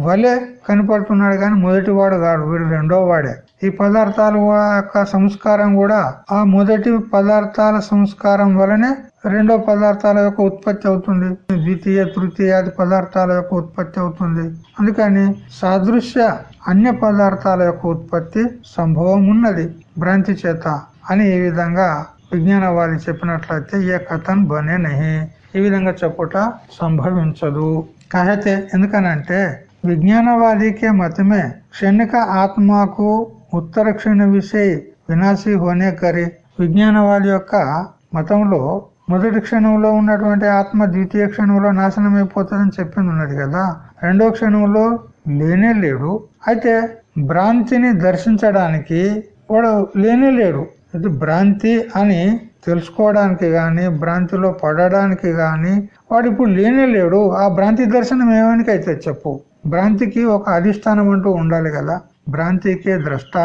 వలె కనపడుతున్నాడు. కానీ మొదటి వాడు కాడు. వీడు రెండో వాడే. ఈ పదార్థాలు యొక్క సంస్కారం కూడా ఆ మొదటి పదార్థాల సంస్కారం వలనే రెండో పదార్థాల యొక్క ఉత్పత్తి అవుతుంది. ద్వితీయ తృతీయాది పదార్థాల యొక్క ఉత్పత్తి అవుతుంది. అందుకని సాదృశ్య అన్య పదార్థాల యొక్క ఉత్పత్తి సంభవం ఉన్నది. భ్రాంతి చేత అని ఈ విధంగా విజ్ఞానవాది చెప్పినట్లయితే ఏ కథన్ బనే నహి. ఈ విధంగా చెప్పుట సంభవించదు. కాకపోతే ఎందుకనంటే విజ్ఞానవాదికే మతమే క్షణిక ఆత్మకు ఉత్తరక్షిణ విషయ వినాశి హోనే కరే విజ్ఞాన వాళ్ళ యొక్క మతంలో మొదటి క్షణంలో ఉన్నటువంటి ఆత్మ ద్వితీయ క్షణంలో నాశనం అయిపోతుందని చెప్పింది ఉన్నది కదా. రెండో క్షణంలో లేనే లేడు. అయితే భ్రాంతిని దర్శించడానికి వాడు లేనే లేడు. ఇది భ్రాంతి అని తెలుసుకోవడానికి గాని భ్రాంతిలో పడడానికి గాని వాడు ఇప్పుడు లేనే లేడు. ఆ భ్రాంతి దర్శనం ఏమనికైతే చెప్పు? భ్రాంతికి ఒక అధిష్టానం అంటూ ఉండాలి కదా. భ్రాంతికే ద్రష్ట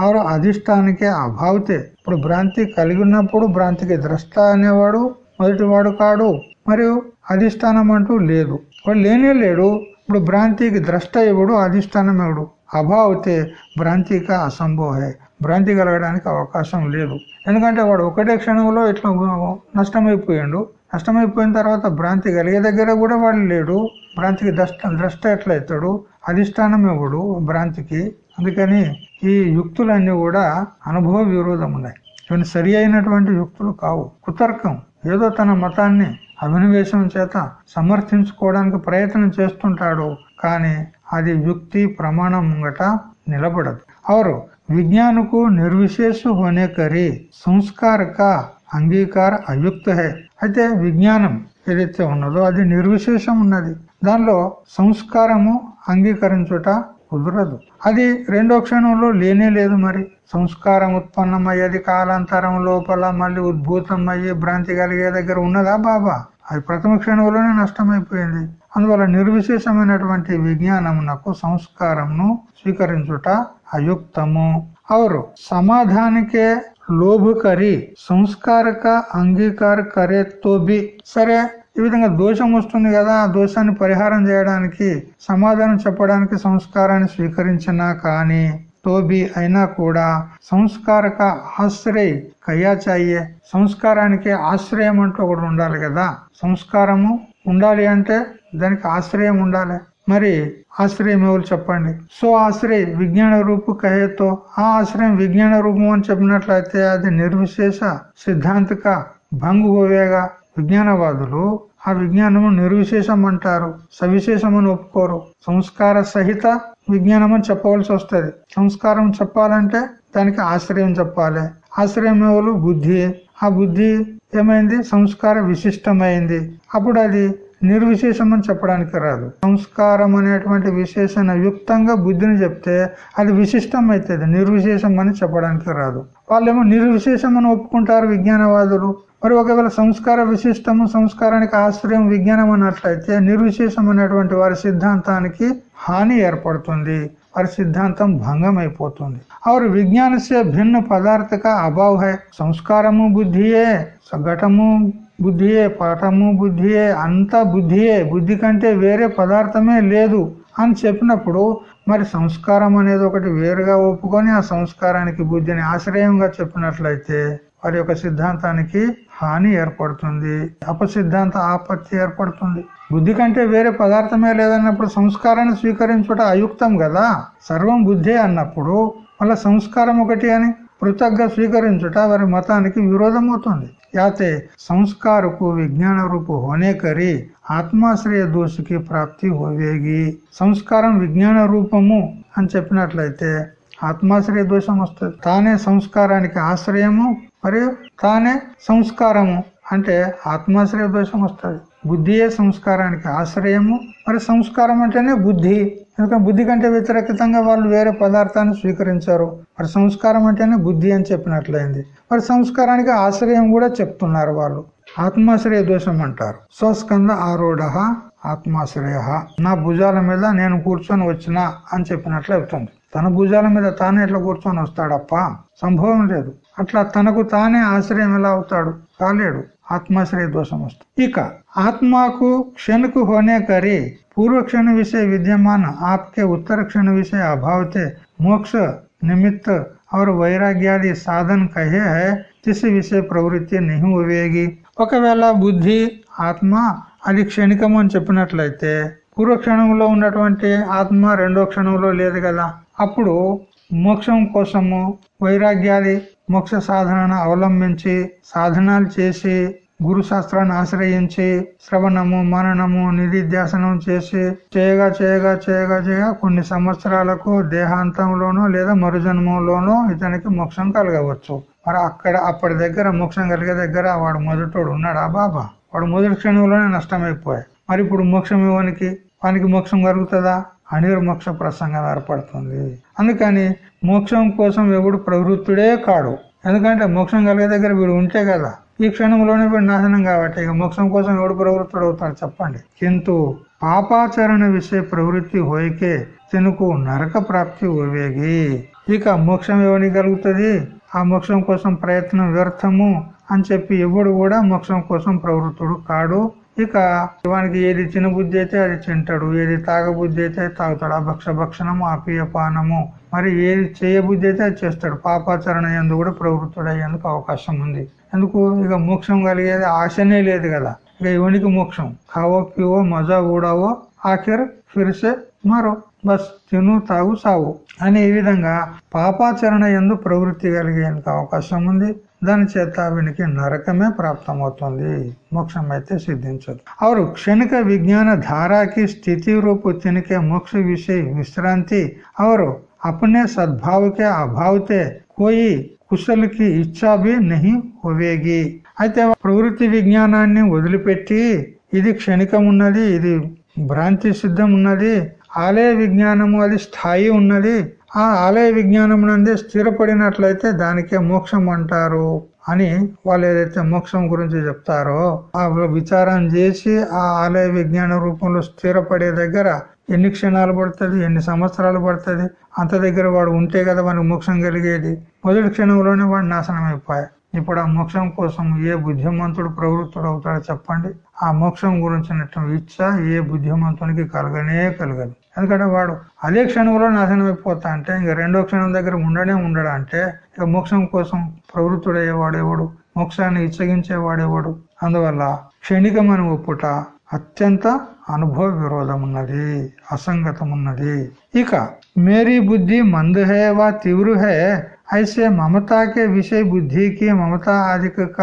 ఆరు అధిష్టానికే అభావితే. ఇప్పుడు భ్రాంతి కలిగి ఉన్నప్పుడు భ్రాంతికి ద్రష్ట అనేవాడు మొదటి వాడు కాడు మరియు అధిష్టానం అంటూ లేదు. వాడు లేనే లేడు. ఇప్పుడు భ్రాంతికి ద్రష్ట ఇవ్వడు అధిష్టానం ఇవ్వడు అభావితే భ్రాంతిక అసంభవే. భ్రాంతి కలగడానికి అవకాశం లేదు. ఎందుకంటే వాడు ఒకటే క్షణంలో ఇట్లా నష్టమైపోయాడు. నష్టమైపోయిన తర్వాత భ్రాంతి కలిగే దగ్గర కూడా వాడు లేడు. భ్రాంతికి ద్రష్ట ద్రష్ట ఎట్లయితాడు అధిష్టానం ఇవ్వడు భ్రాంతికి అందుకని ఈ యుక్తులన్నీ కూడా అనుభవ విరోధం ఉన్నాయి ఇవన్నీ సరి అయినటువంటి యుక్తులు కావు. కుతర్కం ఏదో తన మతాన్ని అభినవేశం చేత సమర్థించుకోవడానికి ప్రయత్నం చేస్తుంటాడు కానీ అది యుక్తి ప్రమాణం ముంగట నిలబడదు. అవరు విజ్ఞానకు నిర్విశేష హోనే కరి సంస్కారక అంగీకార అయుక్త హే. అయితే విజ్ఞానం ఏదైతే ఉన్నదో అది నిర్విశేషం ఉన్నది. దానిలో సంస్కారము అంగీకరించుట కుదరదు. అది రెండో క్షణంలో లేనే లేదు మరి. సంస్కారం ఉత్పన్నమయ్యేది కాలాంతరం లోపల మళ్ళీ ఉద్భూతం అయ్యి భ్రాంతి కలిగే దగ్గర ఉన్నదా బాబా? అది ప్రథమ క్షణంలోనే నష్టమైపోయింది. అందువల్ల నిర్విశేషమైనటువంటి విజ్ఞానమునకు సంస్కారంను స్వీకరించుట అయుక్తము. అవరు. సమాధానికే లోభుకరి సంస్కారక అంగీకార కరే తోబి. సరే. ఈ విధంగా దోషం వస్తుంది కదా ఆ దోషాన్ని పరిహారం చేయడానికి సమాధానం చెప్పడానికి సంస్కారాన్ని స్వీకరించినా కానీ తోబి అయినా కూడా సంస్కారక ఆశ్రయ కయ్యాచాయే సంస్కారానికి ఆశ్రయం అంటూ ఒకటి ఉండాలి కదా. సంస్కారము ఉండాలి అంటే దానికి ఆశ్రయం ఉండాలి. మరి ఆశ్రయం ఎవరు చెప్పండి? సో ఆశ్రయ విజ్ఞాన రూపు కహేతో ఆ ఆశ్రయం విజ్ఞాన రూపం అని చెప్పినట్లయితే అది నిర్విశేష సిద్ధాంతిక భంగు హోవేగా విజ్ఞానవాదులు ఆ విజ్ఞానము నిర్విశేషం అంటారు సవిశేషం అని ఒప్పుకోరు. సంస్కార సహిత విజ్ఞానం అని చెప్పవలసి వస్తుంది. సంస్కారం చెప్పాలంటే దానికి ఆశ్రయం చెప్పాలి. ఆశ్రయం ఎవరు బుద్ధి. ఆ బుద్ధి ఏమైంది? సంస్కార విశిష్టమైంది. అప్పుడు అది నిర్విశేషం అని చెప్పడానికి రాదు. సంస్కారం అనేటువంటి విశేషణ యుక్తంగా బుద్ధిని చెప్తే అది విశిష్టం అవుతుంది నిర్విశేషం అని చెప్పడానికి రాదు. వాళ్ళేమో నిర్విశేషం అని ఒప్పుకుంటారు విజ్ఞానవాదులు. మరి ఒకవేళ సంస్కార విశిష్టము సంస్కారానికి ఆశ్రయం విజ్ఞానం అన్నట్లయితే నిర్విశేషం అనేటువంటి వారి సిద్ధాంతానికి హాని ఏర్పడుతుంది వారి సిద్ధాంతం భంగం అయిపోతుంది और विज्ञान से भिन्न पदार्थ का अभाव है సంస్కారము బుద్ధియే ఘటము బుద్ధియే పటము బుద్ధియే అంతా బుద్ధియే బుద్ధి కంటే వేరే పదార్థమే లేదు అని చెప్పినప్పుడు మరి సంస్కారం అనేది ఒకటి వేరుగా ఒప్పుకొని ఆ సంస్కారానికి బుద్ధిని ఆశ్రయంగా చెప్పినట్లయితే వారి యొక్క సిద్ధాంతానికి హాని ఏర్పడుతుంది అపసిద్ధాంత ఆపత్తి ఏర్పడుతుంది. బుద్ధి కంటే వేరే పదార్థమే లేదన్నప్పుడు సంస్కారాన్ని స్వీకరించుట అయుక్తం కదా? సర్వం బుద్ధే అన్నప్పుడు మళ్ళీ సంస్కారం ఒకటి అని పృథగ్గా స్వీకరించుట వారి మతానికి విరోధం అవుతుంది యాతే సంస్కారకు విజ్ఞాన రూపు హోనే కరి ఆత్మాశ్రయ దోషికి ప్రాప్తి హోవేగి. సంస్కారం విజ్ఞాన రూపము అని చెప్పినట్లయితే ఆత్మాశ్రయ దోషం వస్తుంది. తానే సంస్కారానికి ఆశ్రయము మరియు తానే సంస్కారము అంటే ఆత్మాశ్రయ దోషం వస్తుంది బుద్ధియే సంస్కారానికి ఆశ్రయము? మరి సంస్కారం అంటేనే బుద్ధి. ఎందుకంటే బుద్ధి కంటే వ్యతిరేకంగా వాళ్ళు వేరే పదార్థాన్ని స్వీకరించారు. మరి సంస్కారం అంటేనే బుద్ధి అని చెప్పినట్లయింది. మరి సంస్కారానికి ఆశ్రయం కూడా చెప్తున్నారు వాళ్ళు. ఆత్మాశ్రయ దోషం అంటారు. స్వస్కంద ఆరోఢ ఆత్మాశ్రయ. నా భుజాల మీద నేను కూర్చొని వచ్చినా అని చెప్పినట్లు అవుతుంది. తన భుజాల మీద తానే ఎట్లా కూర్చొని వస్తాడప్ప? సంభవం లేదు. అట్లా తనకు తానే ఆశ్రయం ఎలా అవుతాడు కాలేడు ఆత్మాశ్రయ దోషం వస్తుంది ఇక ఆత్మకు క్షణకు హోనే కరి पूर्व क्षण विषय विद्यमान आपके उत्तर क्षण विषय अभाव थे मोक्ष निमित्त और वैराग्यादि साधन कहे है जिस विषय ప్రవృత్తి नहीं होवेगी ఒకవేళ బుద్ధి ఆత్మ అది క్షణికము అని చెప్పినట్లయితే పూర్వ క్షణంలో ఉన్నటువంటి ఆత్మ రెండో క్షణంలో లేదు కదా అప్పుడు మోక్షం కోసము వైరాగ్యాది మోక్ష సాధనను అవలంబించి సాధనాలు చేసి గురు శాస్త్రాన్ని ఆశ్రయించి శ్రవణము మననము నిధిధ్యాసనం చేసి చేయగా చేయగా చేయగా చేయగా కొన్ని సంవత్సరాలకు దేహాంతంలోనో లేదా మరుజన్మంలోనో ఇతనికి మోక్షం కలగవచ్చు. మరి అక్కడ అప్పటి దగ్గర మోక్షం కలిగే దగ్గర వాడు మొదటోడు ఉన్నాడా బాబా? వాడు మొదటి క్షణంలోనే నష్టమైపోయాయి మరి ఇప్పుడు మోక్షం ఇవ్వనికి వానికి మోక్షం కలుగుతుందా? అనిర్మోక్ష ప్రసంగం ఏర్పడుతుంది. అందుకని మోక్షం కోసం ఎవడు ప్రవృత్తుడే కాడు. ఎందుకంటే మోక్షం కలిగే దగ్గర వీడు ఉంటే కదా ఈ క్షణంలోనే వీడు నాశనం కాబట్టి ఇక మోక్షం కోసం ఎవడు ప్రవృత్తుడు అవుతాడు చెప్పండి. కింటు పాపాచరణ విషయ ప్రవృత్తి హోయికే తినుకు నరక ప్రాప్తి ఓవేగి. ఇక మోక్షం ఎవరికి కలుగుతుంది ఆ మోక్షం కోసం ప్రయత్నం వ్యర్థము అని చెప్పి ఎవడు కూడా మోక్షం కోసం ప్రవృత్తుడు కాడు. ఇక శివానికి ఏది చిన్న బుద్ధి అయితే అది తింటాడు. ఏది తాగబుద్ధి అయితే తాగుతాడు. అభక్ష భక్షణము అపీయపానము మరి ఏది చేయబుద్ధి అయితే అది చేస్తాడు. పాపాచరణ ఎందు కూడా ప్రవృత్తుడయ్యేందుకు అవకాశం ఉంది. ఎందుకు? ఇక మోక్షం కలిగేది ఆశనే లేదు కదా. ఇక ఇవనికి మోక్షం? కావో పివో మజా ఊడావో ఆఖిర్ ఫిర్సే మరో. బస్ తిను తాగు సావు. అనే ఈ విధంగా పాపాచరణ ఎందు ప్రవృత్తి కలిగేందుకు అవకాశం ఉంది. దాని చేత వీనికి నరకమే ప్రాప్తమవుతుంది మోక్షం అయితే సిద్ధించదు और क्षणिक विज्ञान धारा की स्थिति रूप तिनके मोक्ष विषय विश्रांति और अपने सद्भाव के अभाव से कोई కుశల్ కి ఇచ్చా బి నహి హోవేగి అయితే ప్రవృత్తి విజ్ఞానాన్ని వదిలిపెట్టి ఇది క్షణికం ఉన్నది ఇది భ్రాంతి సిద్ధం ఉన్నది ఆలయ విజ్ఞానము అది స్థాయి ఉన్నది ఆ ఆలయ విజ్ఞానం నందే స్థిరపడినట్లయితే దానికే మోక్షం అంటారు అని వాళ్ళు ఏదైతే మోక్షం గురించి చెప్తారో ఆ విచారం చేసి ఆ ఆలయ విజ్ఞాన రూపంలో స్థిరపడే దగ్గర ఎన్ని క్షణాలు పడుతుంది ఎన్ని సంవత్సరాలు పడుతుంది అంత దగ్గర వాడు ఉంటే కదా వాడికి మోక్షం కలిగేది. మొదటి క్షణంలోనే వాడు నాశనం అయిపోయా. ఇప్పుడు ఆ మోక్షం కోసం ఏ బుద్ధిమంతుడు ప్రవృత్తుడు అవుతాడో చెప్పండి. ఆ మోక్షం గురించినట్టు ఇచ్చ ఏ బుద్ధిమంతునికి కలగనే కలగదు. ఎందుకంటే వాడు అదే క్షణంలో నాశనం అయిపోతా అంటే ఇంక రెండో క్షణం దగ్గర ఉండనే ఉండడా అంటే ఇక మోక్షం కోసం ప్రవృత్తుడయ్యేవాడేవాడు? మోక్షాన్ని ఇచ్చగించేవాడేవాడు? అందువల్ల క్షణికమైన ఒప్పుట అత్యంత అనుభవ విరోధం ఉన్నది అసంగతం ఉన్నది ఇక మేరీ బుద్ధి మందుహే వా తీవ్రుహే ఐసే మమతాకే విషయ బుద్ధికి మమతా అధిక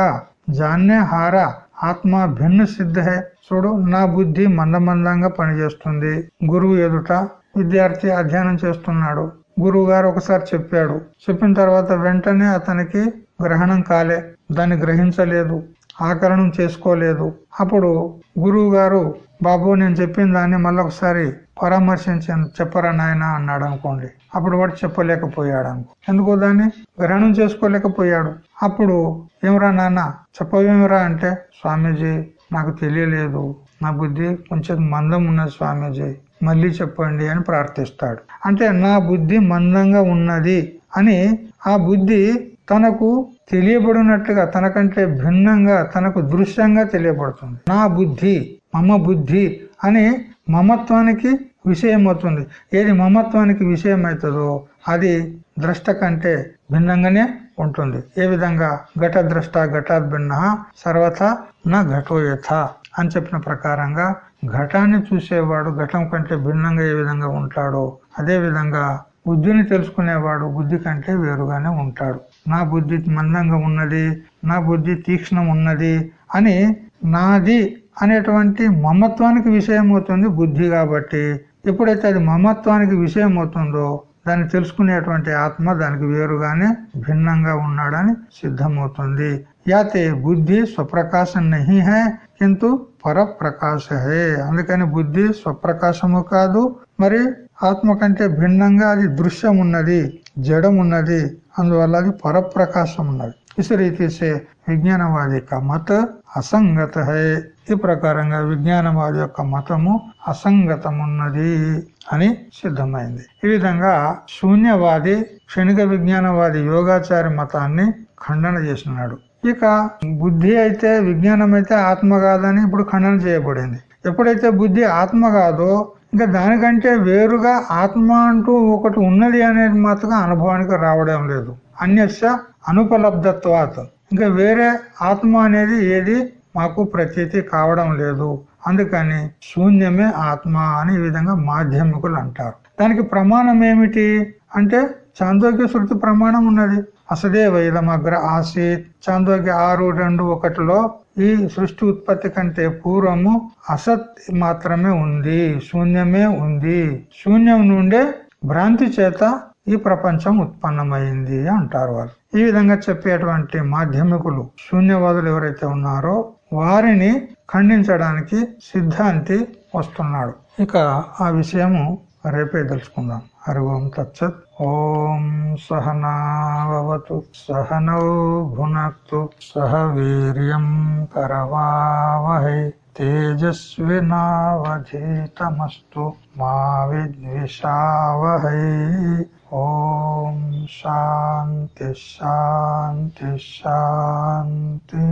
జాన్యహార ఆత్మ భిన్న సిద్ధహే చూడు నా బుద్ధి మందమందంగా పనిచేస్తుంది. గురువు ఎదుట విద్యార్థి అధ్యయనం చేస్తున్నాడు. గురువు గారు ఒకసారి చెప్పాడు. చెప్పిన తర్వాత వెంటనే అతనికి గ్రహణం కాలే. దాన్ని గ్రహించలేదు. ఆకరణం చేసుకోలేదు. అప్పుడు గురువు గారు బాబు నేను చెప్పిన దాన్ని మళ్ళొకసారి పరామర్శించాను చెప్పరా నాయన అన్నాడు అనుకోండి. అప్పుడు వాడు చెప్పలేకపోయాడు అనుకో ఎందుకో దాన్ని? గ్రహణం చేసుకోలేకపోయాడు. అప్పుడు ఏమరా నాన్న చెప్పవేమిరా అంటే స్వామీజీ నాకు తెలియలేదు. నా బుద్ధి కొంచెం మందం ఉన్నది స్వామీజీ. మళ్ళీ చెప్పండి అని ప్రార్థిస్తాడు. అంటే నా బుద్ధి మందంగా ఉన్నది అని ఆ బుద్ధి తనకు తెలియబడినట్లుగా తనకంటే భిన్నంగా తనకు దృశ్యంగా తెలియబడుతుంది. నా బుద్ధి మమ బుద్ధి అని మమత్వానికి విషయం అవుతుంది ఏది మమత్వానికి విషయం అవుతుందో అది ద్రష్ట కంటే భిన్నంగానే ఉంటుంది. ఏ విధంగా? ఘట ద్రష్ట ఘటాత్ భిన్న సర్వథా నా ఘటోయథ అని చెప్పిన ప్రకారంగా ఘటాన్ని చూసేవాడు ఘటం కంటే భిన్నంగా ఏ విధంగా ఉంటాడో అదే విధంగా బుద్ధిని తెలుసుకునేవాడు బుద్ధి కంటే వేరుగానే ఉంటాడు. నా బుద్ధి మందంగా ఉన్నది నా బుద్ధి తీక్ష్ణం ఉన్నది అని నాది అనేటువంటి మమత్వానికి విషయం అవుతుంది బుద్ధి కాబట్టి. ఎప్పుడైతే అది మమత్వానికి విషయం అవుతుందో దాన్ని తెలుసుకునేటువంటి ఆత్మ దానికి వేరుగానే భిన్నంగా ఉన్నాడని సిద్ధమవుతుంది. యాతే బుద్ధి స్వప్రకాశం నహి హే కింటూ పరప్రకాశ హే. అందుకని బుద్ధి స్వప్రకాశము కాదు మరి ఆత్మ కంటే భిన్నంగా అది దృశ్యం ఉన్నది జడం ఉన్నది అందువల్ల అది పరప్రకాశం ఉన్నది ఇస్ తీసే విజ్ఞానవాది యొక్క మత అసంగత హై ఈ ప్రకారంగా విజ్ఞానవాది యొక్క మతము అసంగతమున్నది అని సిద్ధమైంది. ఈ విధంగా శూన్యవాది క్షణిక విజ్ఞానవాది యోగాచారి మతాన్ని ఖండన చేసినాడు. ఇక బుద్ధి అయితే విజ్ఞానం అయితే ఆత్మ కాదని ఇప్పుడు ఖండన చేయబడింది. ఎప్పుడైతే బుద్ధి ఆత్మ కాదో ఇంకా దానికంటే వేరుగా ఆత్మ అంటూ ఒకటి ఉన్నది అనేది మాత్రం అనుభవానికి రావడం లేదు. అన్యస్య అనుపలబ్ధత్వాత. ఇంకా వేరే ఆత్మ అనేది ఏది మాకు ప్రతీతి కావడం లేదు. అందుకని శూన్యమే ఆత్మ అని ఈ విధంగా మాధ్యమికులు అంటారు. దానికి ప్రమాణం ఏమిటి? అంటే చాందోగ్య శృతి ప్రమాణం ఉన్నది. అసదేవ ఇదమగ్ర ఆసీత్. చాందోగ్య ఆరు రెండు ఒకటిలో ఈ సృష్టి ఉత్పత్తి కంటే పూర్వము అసత్ మాత్రమే ఉంది శూన్యమే ఉంది. శూన్యం నుండే భ్రాంతి చేత ఈ ప్రపంచం ఉత్పన్నమైంది అంటారు వాళ్ళు. ఈ విధంగా చెప్పేటువంటి మాధ్యమికులు శూన్యవాదులు ఎవరైతే ఉన్నారో వారిని ఖండించడానికి సిద్ధాంతి వస్తున్నాడు. ఇక ఆ విషయము రేపే తెలుసుకుందాం హరి ఓం తచ్చత్ ఓం సహనావతు సహనౌ భునక్తు సహ వీర్యం కరవావహై తేజస్వినావధీతమస్తు మా విద్విషావహై ఓం శాంతి శాంతి శాంతి